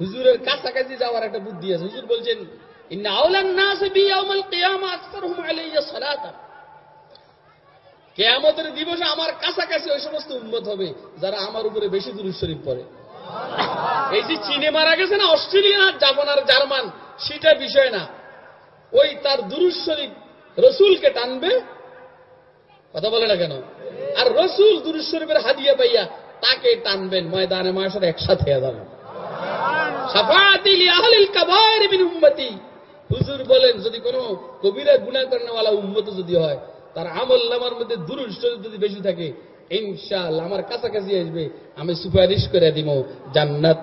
হুজুরের কাছাকাছি যাওয়ার একটা বুদ্ধি আছে। হুজুর বলছেন কেয়ামতের দিবসে আমার কাছাকাছি ওই সমস্ত উম্মত হবে যারা আমার উপরে বেশি দুরূদ শরীফ পড়ে। এই যে চীনে মারা গেছে না অস্ট্রেলিয়া জাপান আর জার্মান সেটা বিষয় না। ওই তার দুরূদ শরীফ রসুলকে টানবে? কথা বলে না কেন? আর রসুল দুরূদ শরীফের হাদিয়া পাইয়া তাকে টানবেন, ময়দানে মাসের একসাথে হুজুর বলেন, যদি কোনো কবিরা গুনাহ করেনওয়ালা উম্মত যদি হয়, তার আমল নামার মধ্যে দুরূদ শরীফ যদি বেশি থাকে, ইনশাআল্লাহ আমার কাছাকাছি আসবে, আমি সুপারিশ করে দিব, জান্নাত,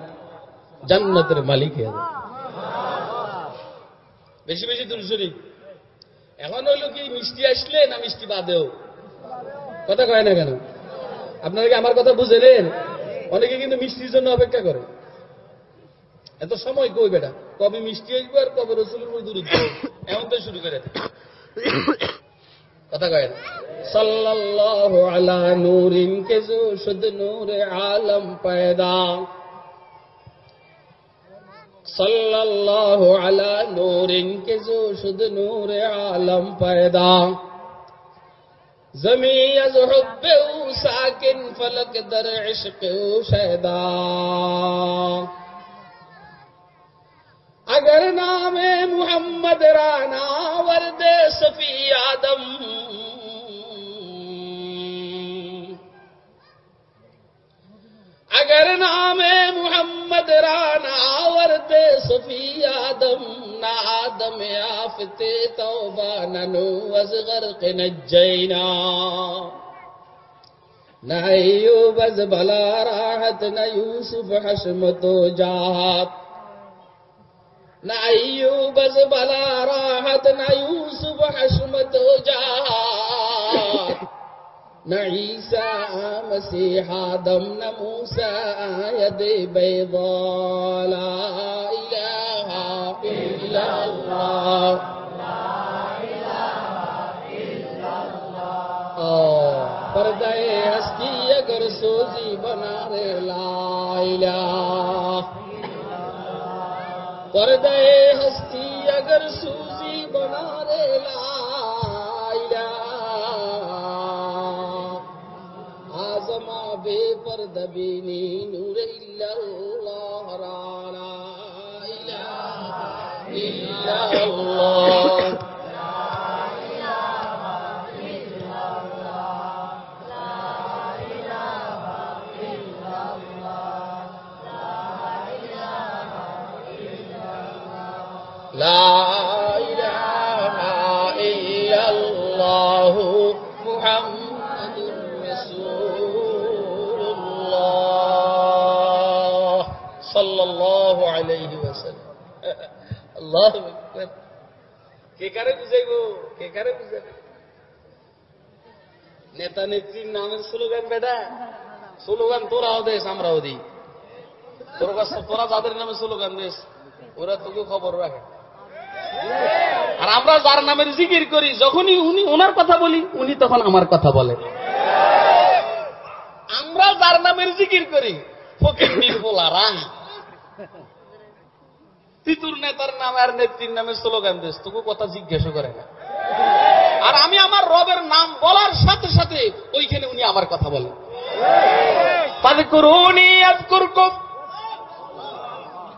জান্নাতের মালিক বেশি বেশি দুরূদ শরীফ। এখন হইল কি মিষ্টি আসলে না মিষ্টি বাদেও? কথা কয় না কেন? আপনারা কি আমার কথা বুঝেলেন? অনেকে কিন্তু মিষ্টির জন্য অপেক্ষা করে। এত সময় কই বেটা? কবে মিষ্টি আসবে আর কবে রসুলের উপর দূর এমন তো শুরু করে কথা কয় না? সাল্লাল্লাহু আলা নূরিন, কে জো শুদ নূরে আলম পয়দা। صلی اللہ علی نور کے جو شد نور عالم پیدا۔ زمین از حب او ساکن، فلک در عشق او شہدا اگر نام محمد رانا ورد صفی آدم اگر نام محمد رانا ورد صفی آدم نہ آدم آفت توبہ ننو از غرق نجینا نہ ایوب از بلا راحت نہ یوسف حشمت و جاہت نہ ایوب از بلا راحت نہ یوسف حشمت و جاہت نہ عیسیٰ مسیح آدم نہ موسیٰ ید بیضا لا الہ الا اللہ پردہ ہستی اگر سوزی بنا رے لا الہ پردہ ہستی اگر سوزی بنا کعبے پر دبینی نور اللہ رانا الہ الا اللہ لا নেতা নেত্রীর নামের স্লোগান বেটা। স্লোগান তোরা দেশ আমরা ওদি তোর কাছে তোরা যাদের নামে স্লোগান দেশ ওরা তোকে খবর রাখে। আর আমরা যার নামের জিকির করি, যখনই উনি ওনার কথা বলি, উনি তখন আমার কথা বলে। আমরা যার নামের জিকির করি, ফকির মির নির্বলারা তিতুর নেতার নামে আর নেত্রীর নামে স্লোগান দিস তোকে কথা জিজ্ঞাসা করে না। আর আমি আমার রবের নাম বলার সাথে সাথে ওইখানে উনি আমার কথা বলেন।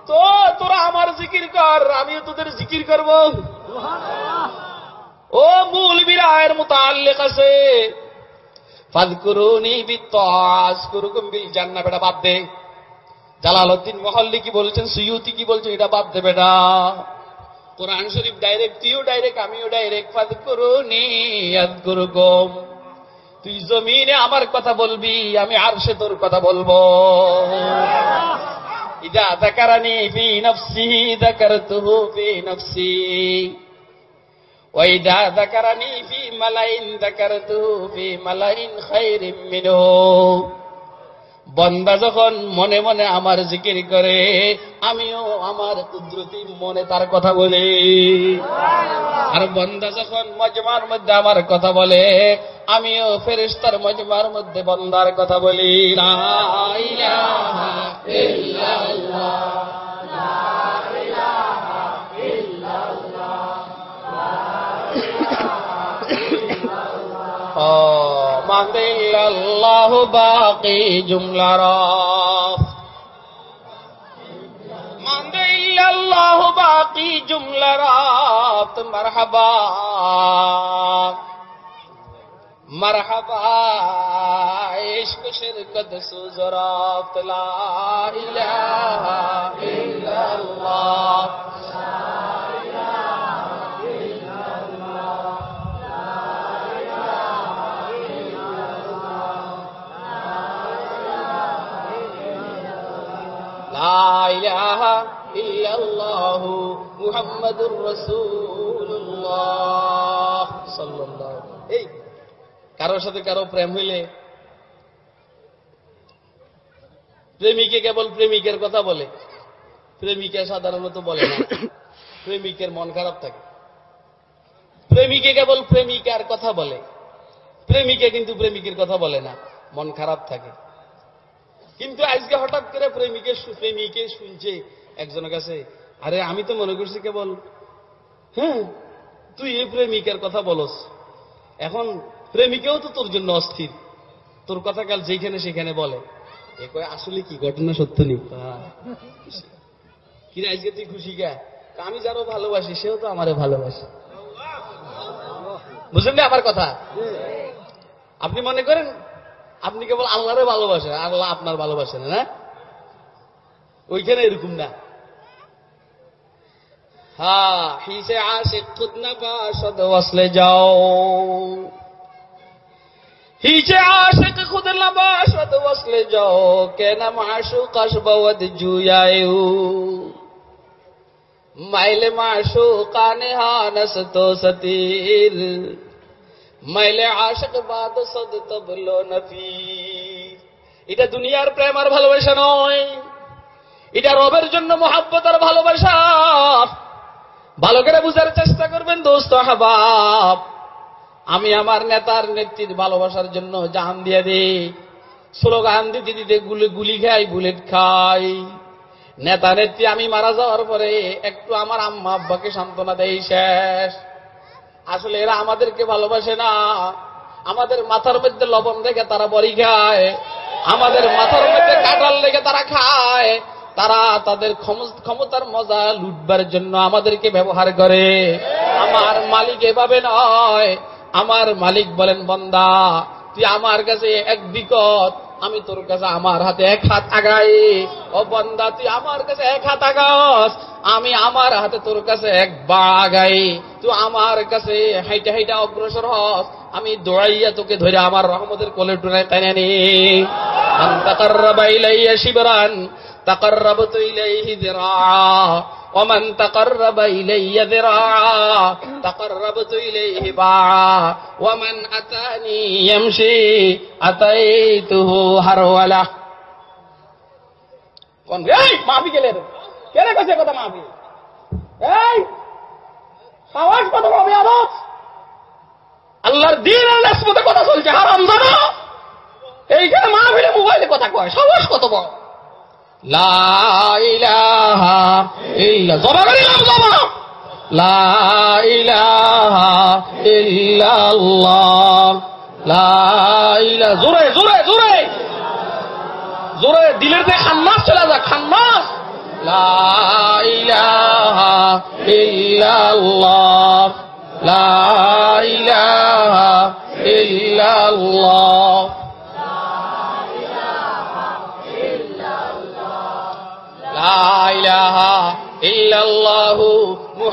তো, তোরা আমার জিকির কর, আমিও তোদের জিকির করব। ও মূল বিরায়ের মতো আল্লেখ আছে। ফাদকুরুনি বিত্তাস কুরুকুম বিল জান্নাহ, বেটা বাদ দে। জালালউদ্দিন মহল্লি কি বলছেন, সুইউতি কি বলছেন, এটা বাদ দেবে না। কোরআন শরীফ ডাইরেক্ট তুইও ডাইরেক্ট আমিও ডাইরেক্ট ফাদ করুনি গম তুই জমিনে আমার কথা বলবি, আমি আর সে তোর কথা বলব। ইদা দাকারানি ফি নফসি দাকারতুহু ফি নফসি। ওয়াইদা দাকারানি ফি মালাইন দাকারতুহু ফি মালাইন খাইরিম মিনহু। বন্দা যখন মনে মনে আমার জিকির করে আমিও আমার কুদরতি মনে তার কথা বলি। আর বন্দা যখন মজমার মধ্যে আমার কথা বলে আমিও ফেরেশতার মজমার মধ্যে বন্দার কথা বলি। লা *coughs* اللہ باقی جملہ راف مند اللہ باقی جملہ رات مرحبا مرحبا عشق شرکت سزرات لا الہ الا اللہ لا إله إلا الله محمد رسول الله صلى الله এই কারোর সাথে কারো প্রেম হইলে প্রেমিকে কেবল প্রেমিকের কথা বলে প্রেমিকা সাধারণত বলে না প্রেমিকের মন খারাপ থাকে প্রেমিকে কেবল প্রেমিকার কথা বলে প্রেমিকে কিন্তু প্রেমিকের কথা বলে না মন খারাপ থাকে কিন্তু আজকে হঠাৎ করে প্রেমিকে প্রেমিকে শুনছে একজনের কাছে আরে আমি তো মনে করছি কেবল হ্যাঁ তুই এই প্রেমিকার কথা বলস। এখন প্রেমিকেও তো তোর জন্য অস্থির। তোর কথা কাল যেখানে সেখানে বলে। এ কয় আসলে কি ঘটনা সত্য নেই কি আজকে তুই খুশি গা আমি যারও ভালোবাসি সেও তো আমারে ভালোবাসে। বুঝলেন না আমার কথা? আপনি মনে করেন আপনি কেবল আল্লাহরে ভালোবাসেন আল্লাহ আপনার ভালোবাসেন না ওইখানে এরকম না। হিসে যাও। মাইলে মাসু কানে হানস তো সতীর। মাইলে আশক বাদ সদ তবলো নফি এটা দুনিয়ার প্রেম আর ভালোবাসা নয়। এটা রবের জন্য মহাব্বত আর ভালোবাসা। ভালো করে বুঝার চেষ্টা করবেন দোস্ত হাবাব আমি আমার নেতার নেত্রীর ভালোবাসার জন্য জান দিয়ে দিই। স্লোগান দিতে দিতে গুলি গুলি খাই, বুলেট খাই। নেতা নেত্রী আমি মারা যাওয়ার পরে একটু আমার আম্মা আব্বাকে সান্ত্বনা দেই শেষ। আসলে এরা আমাদেরকে ভালোবাসে না। আমাদের মাথার মধ্যে লবণ রেখে তারা বড়ি খায়। আমাদের মাথার মধ্যে কাঁঠাল রেখে তারা খায়। তারা তাদের ক্ষম- ক্ষমতার মজা লুটবার জন্য আমাদেরকে ব্যবহার করে। আমার মালিক এভাবে নয়। আমার মালিক বলেন, বন্দা, তুই আমার কাছে এক বিকট আমি তোর কাছে আমার হাতে এক হাত আগাই। ও বন্দা, তুই আমার কাছে এক হাত আগাস। আমি আমার হাতে তোর কাছে এক বা আগাই। তুই আমার কাছে হাইটা হাইটা অগ্রসর হস। আমি দৌড়াইয়া তোকে ধরে আমার রহমতের কোলে টুনায় টেনে নি। মান তাকাররাবা ইলাইয়া শিবরান, তাকাররাবতু ইলাইহি যিরাআ ومن تقرب إلي ذراعا تقربت إليه باعا ومن أتاني يمشي أتيته هرولا কোন এই মাফি গেলে কে রে কাছে কথা মাফি এই সাহস কত হবে আবাস আল্লাহর দিন আর নাসমতে কথা চলছে হারাম জানো এইখানে মাহফিলে মোবাইলে কথা কয় সাহস কত বড় জোরে জোরে জোরে। জোরে দিলের থেকে খান্নাস চলে যা খান্নাস। লা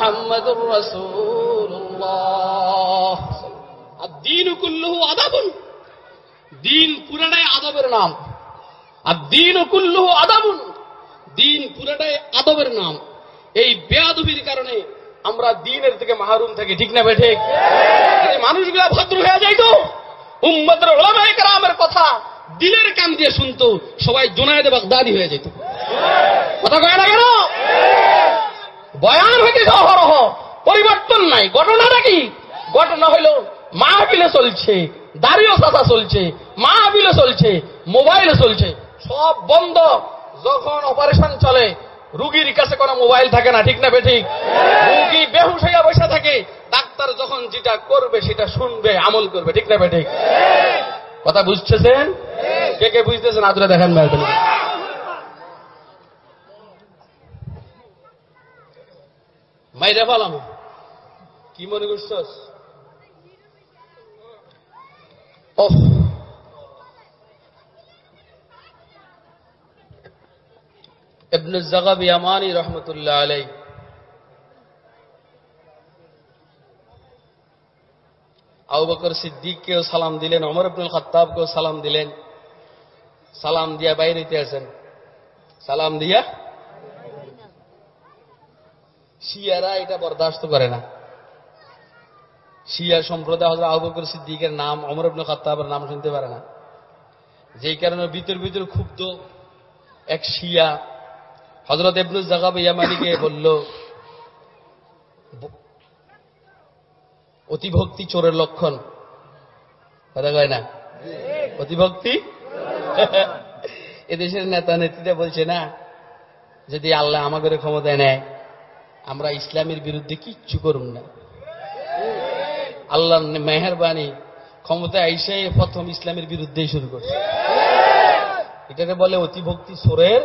محمد رسول الله الدين كله أدب দিন পুরাটাই আদবের নাম আর দিন কুল্লু আদাবুন দিন পুরাটাই আদবের নাম এই বেয়াদবির কারণে আমরা দিনের থেকে মাহরুম থাকি ঠিক না বেঠে মানুষগুলা ভদ্র হয়ে যাইতো উম্মতের ওলামায়ে কেরামের কথা দিলের কান দিয়ে শুনতো সবাই জোনায়েদে বাগদাদি হয়ে যেত কথা কয় না কেন বয়ান হইতেছে অহরহ পরিবর্তন নাই। ঘটনাটা কি? ঘটনা হইল মাহবিলে চলছে দাড়িও সাথা চলছে মাহবিলে চলছে মোবাইলে চলছে। সব বন্ধ। যখন অপারেশন চলে রুগীর কাছে কোনো মোবাইল থাকে না ঠিক না বেঠিক রুগী বেহুশ হইয়া বসে থাকে ডাক্তার যখন যেটা করবে সেটা শুনবে আমল করবে ঠিক না বেঠিক কথা বুঝতেছেন? কে কে বুঝতেছেন? আদুরা দেখেন মেহরবানি মাইরে ফেলাম। কি মনে করছস? ওহ ইবনে জাগাব ইয়ামানি রহমতুল্লাহ আলাই আবু বকর সিদ্দিককেও সালাম দিলেন, ওমর আব্দুল খাত্তাবকেও সালাম দিলেন। সালাম দিয়া বাইরেতে আছেন সালাম দিয়া শিয়ারা এটা বরদাস্ত করে না। শিয়া সম্প্রদায় হজরত আবু বকর সিদ্দিকের নাম অমর আব্দুল খাত্তাবের নাম শুনতে পারে না। যেই কারণে ভিতর ভিতর ক্ষুব্ধ এক শিয়া হজরত ইবনুল জাগাব ইয়ামানিকে বলল, অতিভক্তি চোরের লক্ষণ। কথা কয় না? অতিভক্তি? এদেশের নেতা নেত্রীরা বলছে না, যদি আল্লাহ আমাদের ক্ষমতায় নেয় আমরা ইসলামের বিরুদ্ধে কিচ্ছু করুন না। আল্লাহ মেহরবানি ক্ষমতায় আইসে প্রথম ইসলামের বিরুদ্ধেই শুরু করছে। এটাকে বলে অতিভক্তি সোরের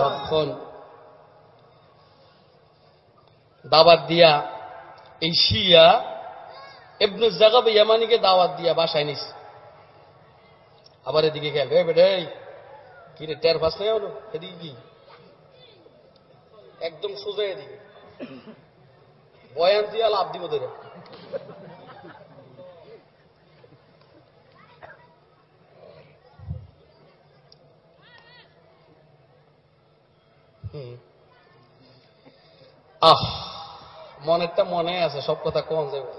লক্ষণ। দাওয়াত দিয়া এই শিয়া এবনু জাগাব ইয়ামানিকে দাওয়াত দিয়া বাসায় নিস আবার এদিকে খেয়াল রে বেটে কি রে, টের ফাস হলো এদিকে কি? একদম সোজা এদিকে। বয়ান দিয়া লাভ দিব ধরে। আহ, মনেরটা মনে আছে, সব কথা কম যাবে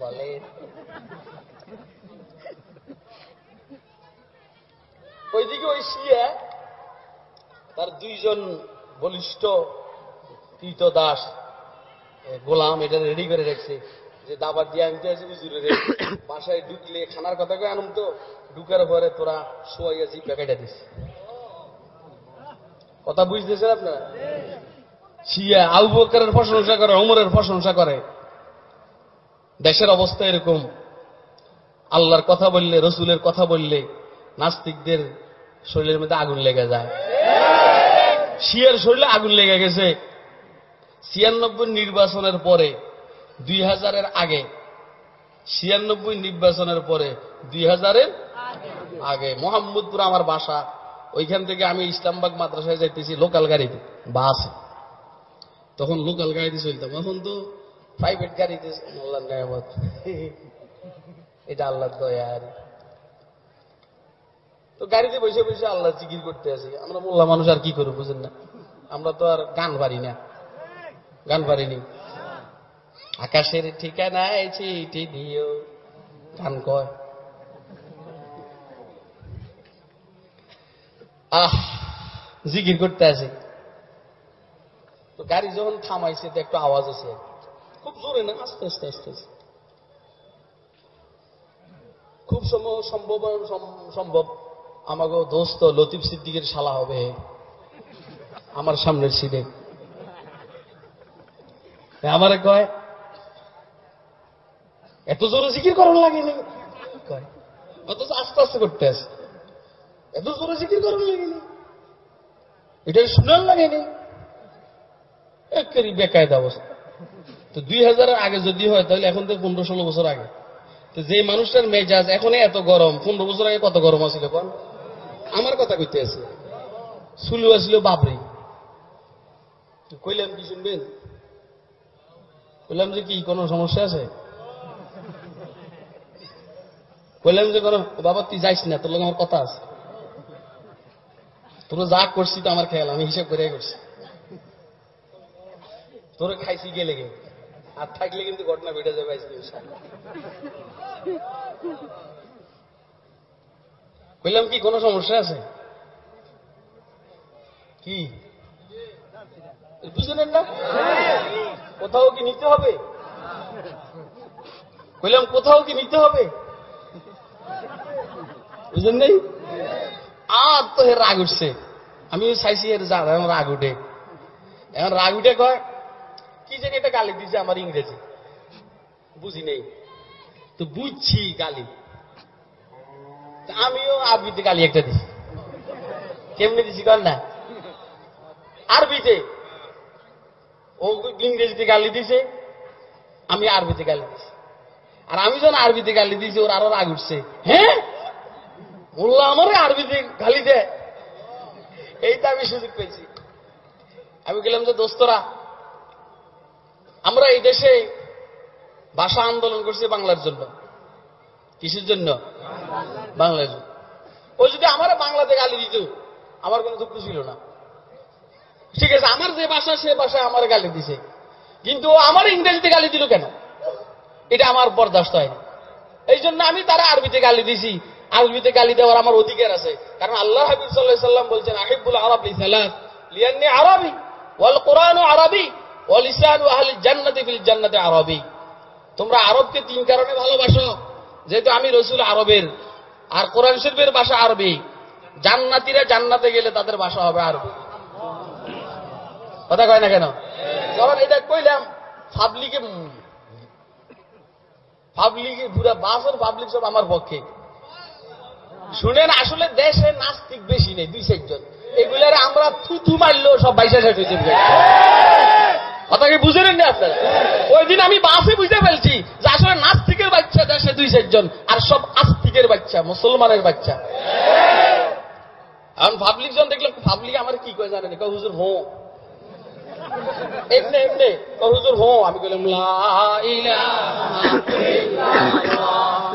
বলেন ওইদিকে ওই শিয়া তার দুইজন বলিষ্ঠ কৃত দাস গোলাম, এটা রেডি করে রাখছে। যে দাবার দিয়ে আনতে আছে হুজুরের। বাসায় ঢুকলে খানার কথা কয়ে, আনুম তো, ঢুকার পরে তোরা শোয়াইয়া জিপা কেটে দিস। কথা বুঝতেছেন আপনারা? শিয়া আবু বকরের প্রশংসা করে অমরের প্রশংসা করে। দেশের অবস্থা এরকম। আল্লাহর কথা বললে, রসুলের কথা বললে নাস্তিকদের শরীরের মধ্যে আগুন লেগে যায়। শিয়ার শরীরে আগুন লেগে গেছে। ছিয়ানব্বই নির্বাচনের পরে, দুই হাজারের আগে। ছিয়ানব্বই নির্বাচনের পরে, দুই হাজারের আগে। মোহাম্মদপুর আমার বাসা। ওইখান থেকে আমি ইসলামবাগ মাদ্রাসায় যাইতেছি লোকাল গাড়িতে, বাসে। তখন লোকাল গাড়িতে চলতাম। এখন তো প্রাইভেট গাড়িতে আল্লাহ এটা আল্লাহর দয়া তো গাড়িতে বসে বসে আল্লাহ জিকির করতে আছি আমরা মোল্লা মানুষ আর কি করব বুঝেন না? আমরা তো আর গান পারি না। গান পারিনি আকাশের ঠিকানায় চিঠি দিও। গান কয়। আহ, জিকির করতে আছে তো গাড়ি যখন থামাইছে, তো একটু আওয়াজ আছে খুব জোরে না? আস্তে আস্তে আস্তে আস্তে। খুব সম- সম্ভব সম- সম্ভব আমাকে দোস্ত লতিফ সিদ্দিকের শালা হবে। আমার সামনের সিটে। আমারে কয়, এত জোরে জিকির করার কয়, অথচ আস্তে আস্তে করতে আছে। এত জোরে জিকির করার লাগেনি এটা শোনার লাগেনি একেবারে বেকায়দা অবস্থা। তো দুই হাজারের আগে যদি হয়, তাহলে এখন তো পনেরো ষোলো বছর আগে। তো যে মানুষটার মেজাজ এখন এত গরম, পনেরো বছর আগে কত গরম আছিল কোন? আমার কথা কইতে আছে। সুলু আসছিল বাবরি কইলাম কি শুনবেন? কইলাম যে কি, কোনো সমস্যা আছে? কইলাম যে কোনো বাবা, তুই যাইস না, তোর লোক আমার কথা আছে। তোর যা করছি তো আমার খেয়াল, আমি হিসাব করে করছি। তোর খাইছি গেলে গে আর থাকলে কিন্তু ঘটনা বেড়ে যাবে বললাম কি, কোনো সমস্যা আছে? কি? বুঝলেন না? কোথাও কি নিতে হবে? বললাম কোথাও কি নিতে হবে? বুঝলেন নেই? আর তো এর রাগ উঠছে। আমি চাইছি এর যা, এখন রাগ উঠে। এখন রাগ উঠে কয়, কি জানি এটা গালি দিছে আমার ইংরেজি। বুঝি নেই। তো বুঝছি গালি। আমিও আরবিতে গালি একটা দিছি। কেমনে দিছি কর না? আরবিতে। ও ইংরেজিতে গালি দিছে, আমি আরবিতে গালি দিছি। আর আমি যখন আরবিতে গালি দিছি, ওর আরও রাগ উঠছে। হ্যাঁ? মোল্লা আমারে আরবিতে গালি দেয়। এইটা আমি সুযোগ পেয়েছি। আমি গেলাম যে, দোস্তরা, আমরা এই দেশে ভাষা আন্দোলন করছি বাংলার জন্য। কিসের জন্য? জন্য ও যদি আমার বাংলাতে গালি দিত, আমার কোনো দুঃখ ছিল না। ঠিক আছে, আমার যে ভাষা, সে ভাষায় আমার গালি দিছে। কিন্তু আমার ইংরেজিতে গালি দিল কেন? এটা আমার বরদাস্ত হয়নি। এই জন্য আমি তারা আরবিতে গালি দিছি। আরবিতে গালি দেওয়ার আমার অধিকার আছে। কারণ আল্লাহ হাবিব সাল্লাহ সাল্লাম বলছেন আহিবুল আরব লিসালাত লিয়ান্নি আরবি ওয়াল কোরআন আরবি ওয়াল ইসলাম আহলি জান্নাতি ফিল জান্নাতে আরবি। তোমরা আরবকে তিন কারণে ভালোবাসো। যেহেতু আমি রসুল আরবের। আর কোরআন শরীফের ভাষা আরবি। জান্নাতিরা জান্নাতে গেলে তাদের ভাষা হবে আরবি। কথা কয় না কেন? যখন এটা কইলাম, পাবলিকে পাবলিকে পুরা বাসের পাবলিক সব আমার পক্ষে। শুনেন, আসলে দেশে নাস্তিক বেশি নেই, দুই চারজন। এগুলার আমরা থুতু মারলেও সব বাইশা শেষ হয়ে যাবে কথা কি বুঝে নেন আপনারা? ওই দিন আমি বাসে বুঝতে ফেলছি যে আসলে নাস্তিকের বাচ্চা দেশে দুই চারজন আর সব আস্তিকের বাচ্চা, মুসলমানের বাচ্চা। এখন পাবলিক জন দেখলাম পাবলিক আমার কি কয় জানেন? কয়, হুজুর, হো। এমনি এমনি, কয়, হুজুর, হো। আমি কইলাম, লা ইলাহা ইল্লাল্লাহ।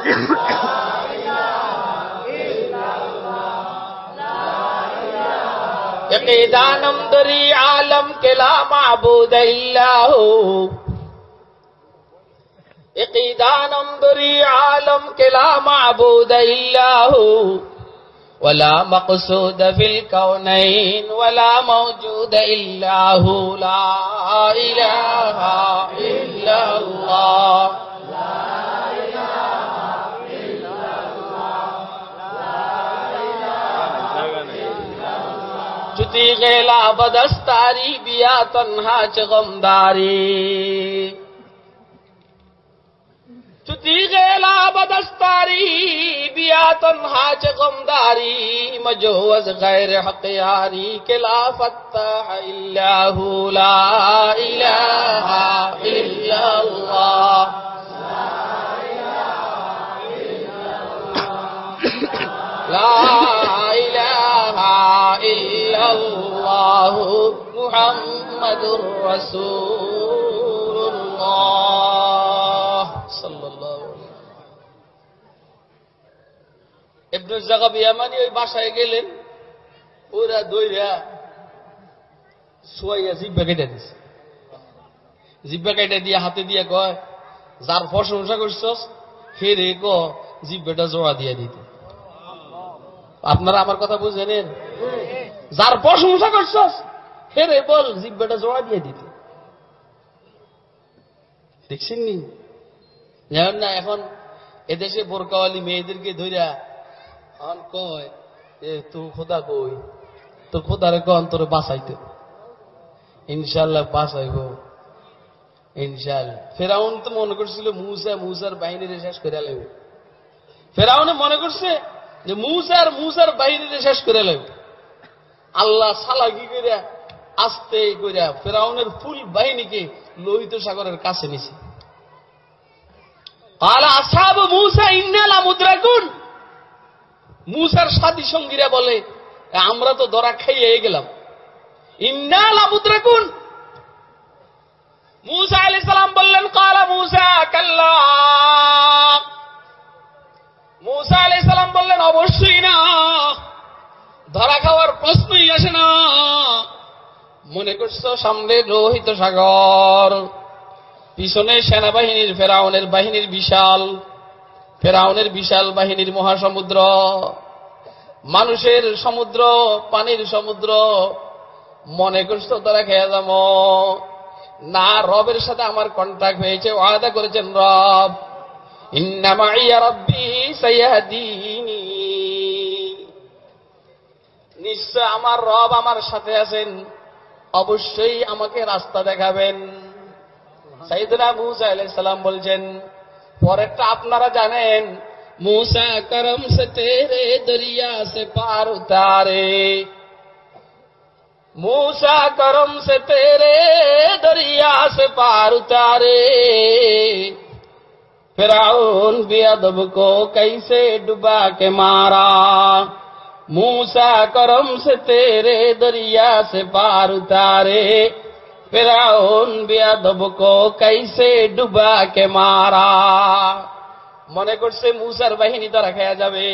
میدانم دری عالم کے لا معبود الا ہو اقیدانم دری عالم کے لا معبود الا ہو ولا مقصود في الكونين ولا موجود إلا هو لا إله إلا الله چتی غیلا بدستاری بیا تنہا چغم داری چتی غیلا بدستاری بیا تنہا چغم داری مجوز غیر حق یاری کلا فتح اللہ لا الہ الا اللہ. لا الله محمد رسول الله صلى الله عليه وسلم ইবনুল জাগাব ইয়ামানি ওই বাসায় গেলেন ওরা দইরা সোয়াইয়া জিব্বা কেটে দিছে জিব্বা কেটে দিয়ে হাতে দিয়ে কয় যার প্রশংসা করছস ফেরে ক জিব্বাটা জোড়া দিয়ে দিতে আপনারা আমার কথা বুঝেন যার প্রশংসা করছস, হেরে বল, জিব্বাটা জোড়া দিয়ে দিতে। দেখছেন নি যেমন না, এখন এদেশে বোরকাওয়ালি মেয়েদেরকে ধইরা কয় এ খোদা কই? তোর খোদারে কন, তোর বাঁচাইতে ইনশাল্লাহ বাঁচাইব। ইনশাল্লাহ ফেরাউন তো মনে করছিল মুসা, মুসার বাহিনীরে শেষ করে লাগবে ফেরাউনে মনে করছে যে মুসার মুসার বাহিনীতে শেষ করে লাগবে আল্লাহ সালাকি করে আস্তে করে ফেরাউনের ফুল বাহিনীকে লোহিত সাগরের কাছে নিছে। আলা আসাব মুসা ইন্নালা মুসার সাথী সঙ্গীরা বলে আমরা তো দরা খাইয়ে গেলাম। ইন্নালা মুদ্রাকুন। মুসা আলি সালাম বললেন, কালা মুসা, কাল্লা। মুসা আলি সালাম বললেন, অবশ্যই না। ধরা খাওয়ার প্রশ্নই আসে না। মনে করছ সামনে লোহিত সাগর, পিছনে সেনাবাহিনীর ফেরাউনের বাহিনীর বিশাল, ফেরাউনের বিশাল বাহিনীর মহাসমুদ্র, মানুষের সমুদ্র, পানির সমুদ্র। মনে করছ তারা খেয়ে যাব। না, রবের সাথে আমার কন্ট্যাক্ট হয়েছে, ওয়াদা করেছেন রব। ইন্নামাইয়া রব্বি সাইয়াহদিনী। নিশ্চয় আমার রব আমার সাথে আছেন। অবশ্যই আমাকে রাস্তা দেখাবেন। সাইদুল্লাহ মুসা আলাই সালাম বলছেন পরেরটা আপনারা জানেন মুসা করম সে দরিয়া সে পার উতারে। মূসা করম সে تیرے দরিয়া সে পার উতারে। ফেরাউন بھی ادب کو ডুবা কে মারা। মূসা করম সে تیرے দরিয়া সে পার উতারে ফেরাউন বিয়াদব কাইসে ডুবা কে মারা মনে করছে মূসার বাহিনী তারা খেয়া যাবে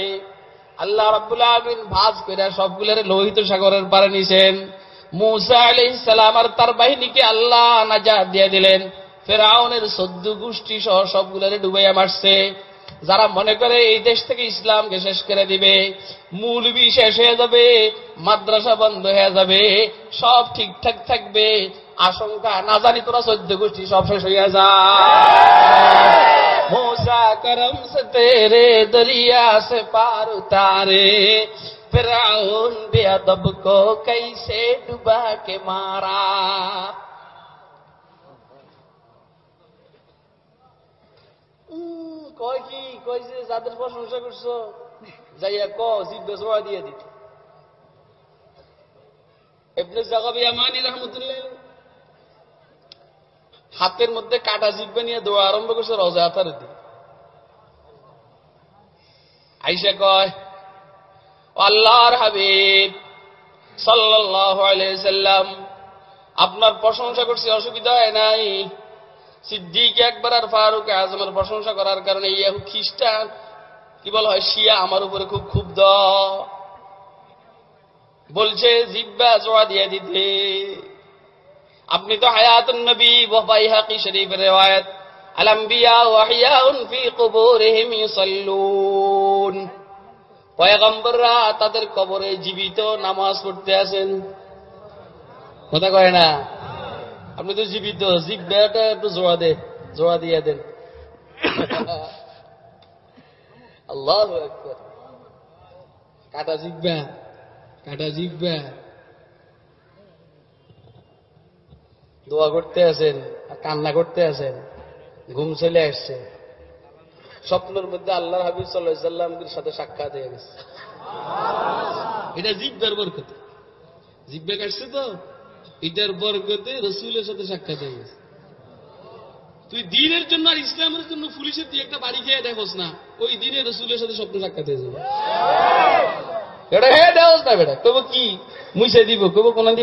আল্লাহ রাবুল আলমিন ভাজ করে সবগুলোর লোহিত সাগরের পারে নিছেন মুসা আলি ইসালাম আর তার বাহিনীকে আল্লাহ নাজা দিয়ে দিলেন ফেরাউনের সদ্য গোষ্ঠী সহ সবগুলোরে ডুবাইয়া মারছে যারা মনে করে এই দেশ থেকে ইসলামকে শেষ করে দিবে, মূলবি শেষ হয়ে যাবে, মাদ্রাসা বন্ধ হয়ে যাবে, সব ঠিকঠাক থাকবে, আশঙ্কা না জানি তোরা চোদ্দ গোষ্ঠী সব শেষ হইয়া যা। موسا کرم سے تیرے دریا سے پار اتارے پھر بے ادب کو কয় কি, কয় যে যাদের প্রশংসা করছ? যাইয়া ক জিজ্ঞাসা জমা দিয়ে দিত। এবনে জাগাবি আমানি রহমতুল্লাহ হাতের মধ্যে কাটা জিব্বা নিয়ে দৌড়া আরম্ভ করছে, রজা আতারের দিকে আইসা কয় আল্লাহর হাবিব, সাল্লাল্লাহু আলাইহি সাল্লাম, আপনার প্রশংসা করছি, অসুবিধা হয় নাই। সিদ্দিক একবার আর ফারুক আজমের প্রশংসা করার কারণে ইয়াহু খ্রিস্টান। কি বলা হয়? শিয়া আমার উপরে খুব ক্ষুব্ধ। বলছে, জিব্বা জোড়া দিয়ে দিতে। আপনি তো হায়াতুন নবী বাইহাকি শরীফের রেওয়ায়াত। আলাম্বিয়া ওয়াহিয়াউন ফি কুবুরিহিম ইউসাল্লুন। পয়গম্বররা তাদের কবরে জীবিত, নামাজ পড়তে আছেন কথা কয় না? আপনি তো জীবিত জিব্বাটা একটু জোড়া দে জোড়া দিয়ে দেন। আল্লাহ কাটা জিব্বা কাটা জিব্বা দোয়া করতে আছেন, আর কান্না করতে আছেন, ঘুম চলে আসছে। স্বপ্নের মধ্যে আল্লাহ হাবিব সাল্লাহ সাল্লামের সাথে সাক্ষাৎ হয়ে গেছে। এটা জিব্বার বরকতে। জিব্বা কাটছে তো? এটার বরকতে রসুলের সাথে সাক্ষাৎ হয়ে গেছে। তুই দিনের জন্য আর ইসলামের জন্য পুলিশের তুই একটা বাড়ি খেয়ে দেখোস না, ওই দিনে রসুলের সাথে স্বপ্ন সাক্ষাৎ হয়ে যাবে। এটা হে দেওস না বেটা কব কি? মুইসে দিব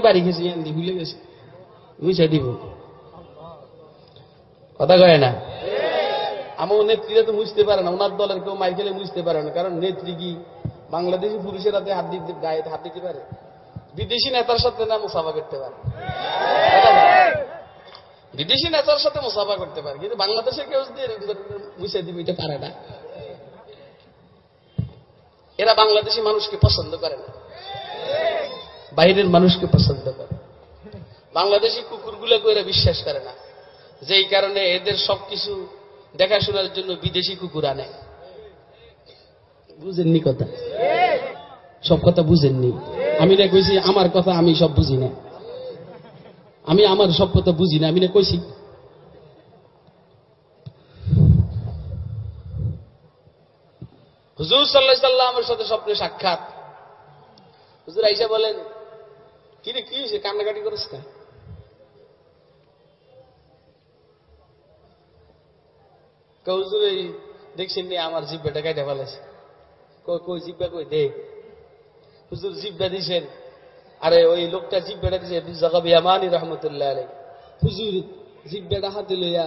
বাড়ি খেয়েছি ভুলে গেছে। মুইসে দিব। কথা কয় না? আমার নেত্রীরা তো বুঝতে পারে না, ওনার দলের কেউ মাই খেলে বুঝতে পারে না, কারণ নেত্রী কি? বাংলাদেশি পুলিশের হাতে হাত দিতে, গায়ে হাত দিতে পারে? বিদেশি নেতার সাথে না মুসাফা করতে পারে? বিদেশি নেতার সাথে মুসাফা করতে পারে, কিন্তু বাংলাদেশের কেউ যদি বুঝে দিবি পারে না। এরা বাংলাদেশি মানুষকে পছন্দ করে না। বাইরের মানুষকে পছন্দ করে। বাংলাদেশি কুকুরগুলো করে বিশ্বাস করে না। যেই কারণে এদের সবকিছু দেখাশোনার জন্য বিদেশি কুকুর আনে। বুঝেননি কথা? সব কথা বুঝেননি। আমি না কইছি, আমার কথা আমি সব বুঝি না। আমি আমার সব কথা বুঝি না, আমি না কইছি। হুজুর সাল্লাহ সাল্লামের সাথে স্বপ্নে সাক্ষাৎ। হুজুর আইসা বলেন, কি রে, কি হয়েছে কান্নাকাটি করিস না হুজুর, এই দেখছেন আমার জিব্বাটা কাইটা ফেলেছে কই জিব্বা কই? দে হুজুর জিব্বা দিছেন আরে ওই লোকটা জিব্বাটা দিছে জাগাবি আমানি রহমতুল্লাহ আলাই হুজুর জিব্বাটা হাতে লইয়া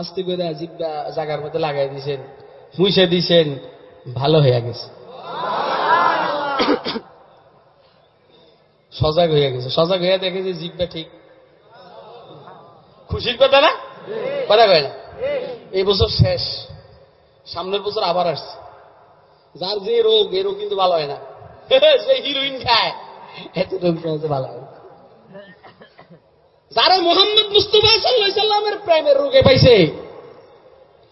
আস্তে করে জিব্বা জাগার মধ্যে লাগাই দিছেন মুইসে দিছেন ভালো হয়ে গেছে। সজাগ হয়ে গেছে, সজাগ হয়ে দেখে যে জিব্বা ঠিক। খুশির কথা না? কথা কয় না? এই বছর শেষ, সামনের বছর আবার আসছে। যার যে রোগ এই রোগ কিন্তু ভালো হয় না। *laughs* সে হিরোইন খায়। এত রোগ সহজে ভালো যারা মোহাম্মদ মুস্তফা সাল্লাহ সাল্লামের প্রেমের রোগে পাইছে,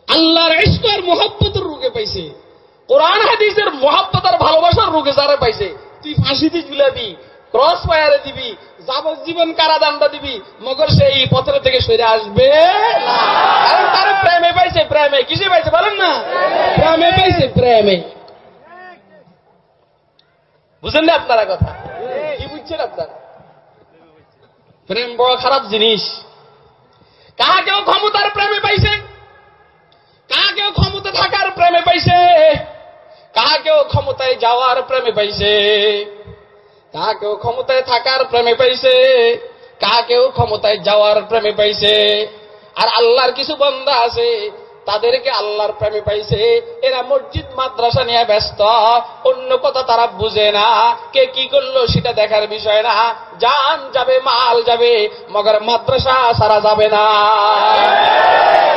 আল্লাহর ইস্কর মোহাব্বতের রোগে পাইছে, কোরআন হাদিসের মোহাব্বত আর ভালোবাসার রোগে যারা পাইছে, তুই ফাঁসিতে ঝুলাবি, ক্রস ফায়ারে দিবি, যাবজ্জীবন কারাদণ্ড দিবি, মগর সেই পথের থেকে সরে আসবে। কারণ তার প্রেমে পাইছে, প্রেমে। কিসে পাইছে বলেন না? প্রেমে পাইছে, প্রেমে। বুঝেন না আপনারা কথা? কি বুঝছেন আপনারা? প্রেম বড় খারাপ জিনিস। কাহাকেও ক্ষমতার প্রেমে পাইছে? কাহাকেও ক্ষমতা থাকার প্রেমে পাইছে? কাহাকেও ক্ষমতায় যাওয়ার প্রেমে পাইছে? কাহাকেও ক্ষমতায় থাকার প্রেমে পাইছে? কাহাকেও ক্ষমতায় যাওয়ার প্রেমে পাইছে? আর আল্লাহর কিছু বন্ধা আছে তাদেরকে আল্লাহর প্রেমে পাইছে। এরা মসজিদ, মাদ্রাসা নিয়ে ব্যস্ত। অন্য কথা তারা বুঝে না। কে কি করল সেটা দেখার বিষয় না। জান যাবে, মাল যাবে, মগর মাদ্রাসা সারা যাবে না।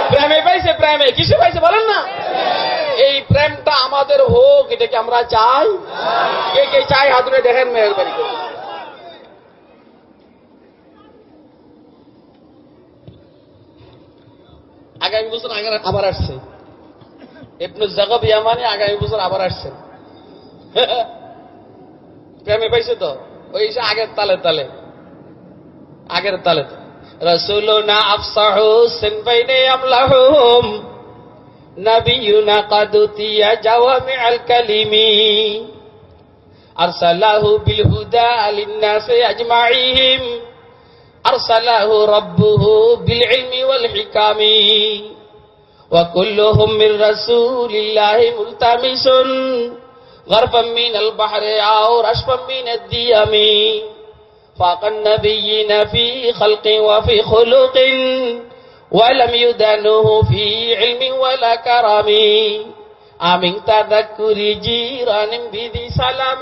প্রেমে পাইছে, প্রেমে। কিছু পাইছে বলেন না? এই প্রেমটা আমাদের হোক, এটাকে আমরা চাই। কে কে চাই হাতুড়ে দেখেন মেহরবানি করে আগামী বছর আবার আসছে। ইবনু জাগব ইয়ামানি আগামী বছর আবার আসছেন। *laughs* প্রেমে পাইছে তো? ওই আগের তালে তালে। আগের তালে রসুলনা আফসাহু সিনবাইনে আমলাহুম। নবিয়ুনা কাদুতিয়া কালিমি। বিল হুদা লিন-নাসি আজমাইহিম أرسله ربه بالعلم والحكام وكلهم من رسول الله ملتمس. غرفا من البحر أو رشفا من الديم. فاق النبيين في خلق وفي خلق ولم يدانه في علم ولا كرم آمن تذكر جيران بذي سلام.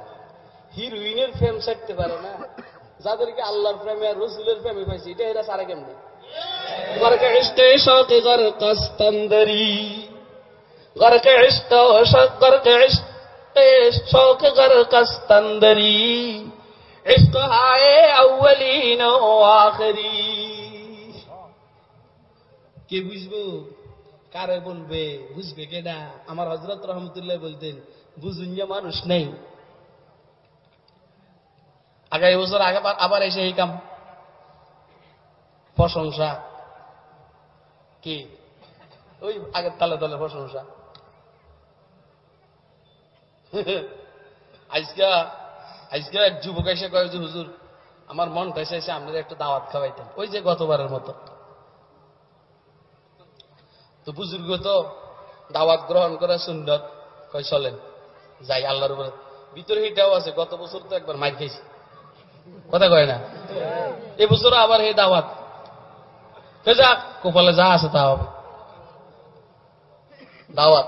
হিরোইনের প্রেম শিখতে পারে না। যাদেরকে আল্লাহর প্রেমে আর রসুলের প্রেমে পাইছে, এটা এরা সারা কেমনি? গরকে গরকে কে বুঝব? কারে বলবে? বুঝবে কেডা? আমার হজরত রহমতুল্লাহ বলতেন, বুঝুন যে মানুষ নেই। আগামী বছর আগে আবার এসে এই কাম প্রশংসা। কি? ওই আগের তালে তালে প্রশংসা। আজকে আজকে এক যুবক এসে কয় যে হুজুর, আমার মনটা এসে আপনাদের একটু দাওয়াত খাওয়াইতেন ওই যে গতবারের মতো। তো বুজুর্গ তো দাওয়াত গ্রহণ করা সুন্দর কয়, চলেন, যাই আল্লাহর উপরে। ভিতরে এটাও আছে, গত বছর তো একবার মাইক খাইছি। কথা কয় না? এই বছর আবার হে দাওয়াত। যা কপালে যা আছে তা হবে। দাওয়াত।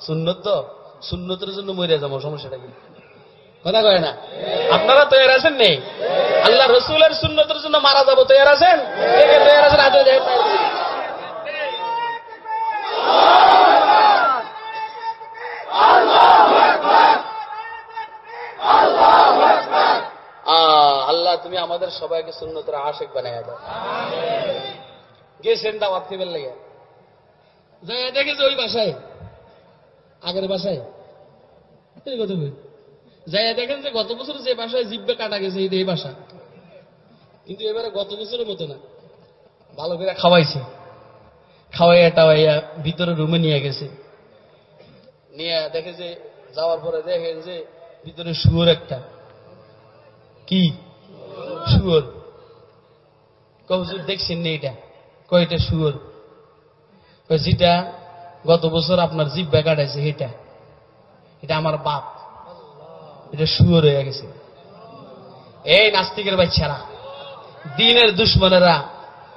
সুন্নত? তো সুন্নতের জন্য মরিয়া যাব, সমস্যাটা কি? কথা কয় না? আপনারা তৈরি আছেন নেই? আল্লাহ রসুলের সুন্নতের জন্য মারা যাব তৈরি আছেন? তৈরি আছেন? হাতে দেখেন আহ, আল্লাহ তুমি আমাদের সবাইকে সুন্নতের আশেক বানাই দাও। গেছেন দাওয়াত খেবেন লেগে যাই দেখেছে ওই বাসায় আগের বাসায়। কথা যাই দেখেন যে গত বছর যে বাসায় জিব্বে কাটা গেছে এই বাসা। কিন্তু এবারে গত বছরের মতো না। ভালো করে খাওয়াইছে। খাওয়াইয়া টাওয়াইয়া ভিতরে রুমে নিয়ে গেছে। নিয়ে দেখে যে যাওয়ার পরে দেখে যে ভিতরে শুয়োর একটা। কি? শুয়োর। কহুজুর দেখছেন নি এটা। কয়টা শুয়োর? যেটা গত বছর আপনার জিব্বা কাটাইছে এটা। এটা আমার বাপ। এটা শুয়োর হয়ে গেছে। এই নাস্তিকের বাচ্চারা, দিনের দুশ্মনেরা,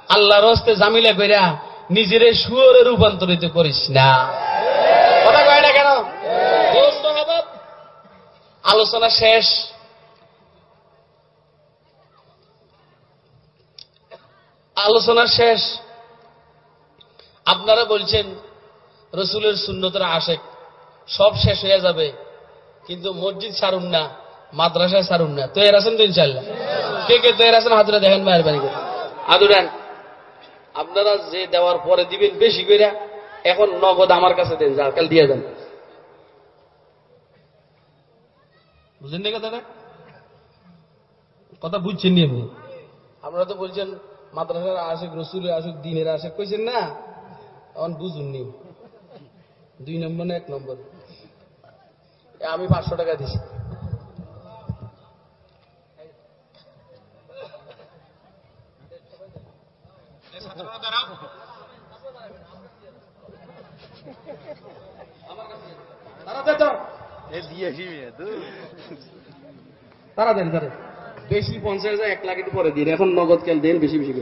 আল্লাহর হস্তে জামিলা কইরা নিজের শুয়োরে রূপান্তরিত করিস না। কথা কয় না কেন? আলোচনা শেষ। আলোচনা শেষ। আপনারা বলছেন, রসুলের শূন্যতরা আশেক, সব শেষ হয়ে যাবে, কিন্তু মসজিদ ছাড়ুন না, মাদ্রাসায় ছাড়ুন না। তৈরি আছেন তো ইনশাল্লাহ কে কে তৈরি আছেন? হাতুরা দেখেন মেহরবানি করে আদুরান আপনারা যে দেওয়ার পরে দিবেন বেশি করে এখন নগদ আমার কাছে দেন যা কাল দিয়ে দেন। বুঝলেন না কথা বুঝছেন নি আপনি? আপনারা তো বলছেন মাদ্রাসার আশেক রসুলের আশেক দিনের আশেক কইছেন না? এখন বুঝুননি। দুই নম্বর না এক নম্বর? এ আমি পাঁচশো টাকা দিছি। তারা দেন তারা। বেশি পঞ্চাশ হাজার এক লাখ পরে দিন এখন নগদ কেন দেন বেশি বেশি।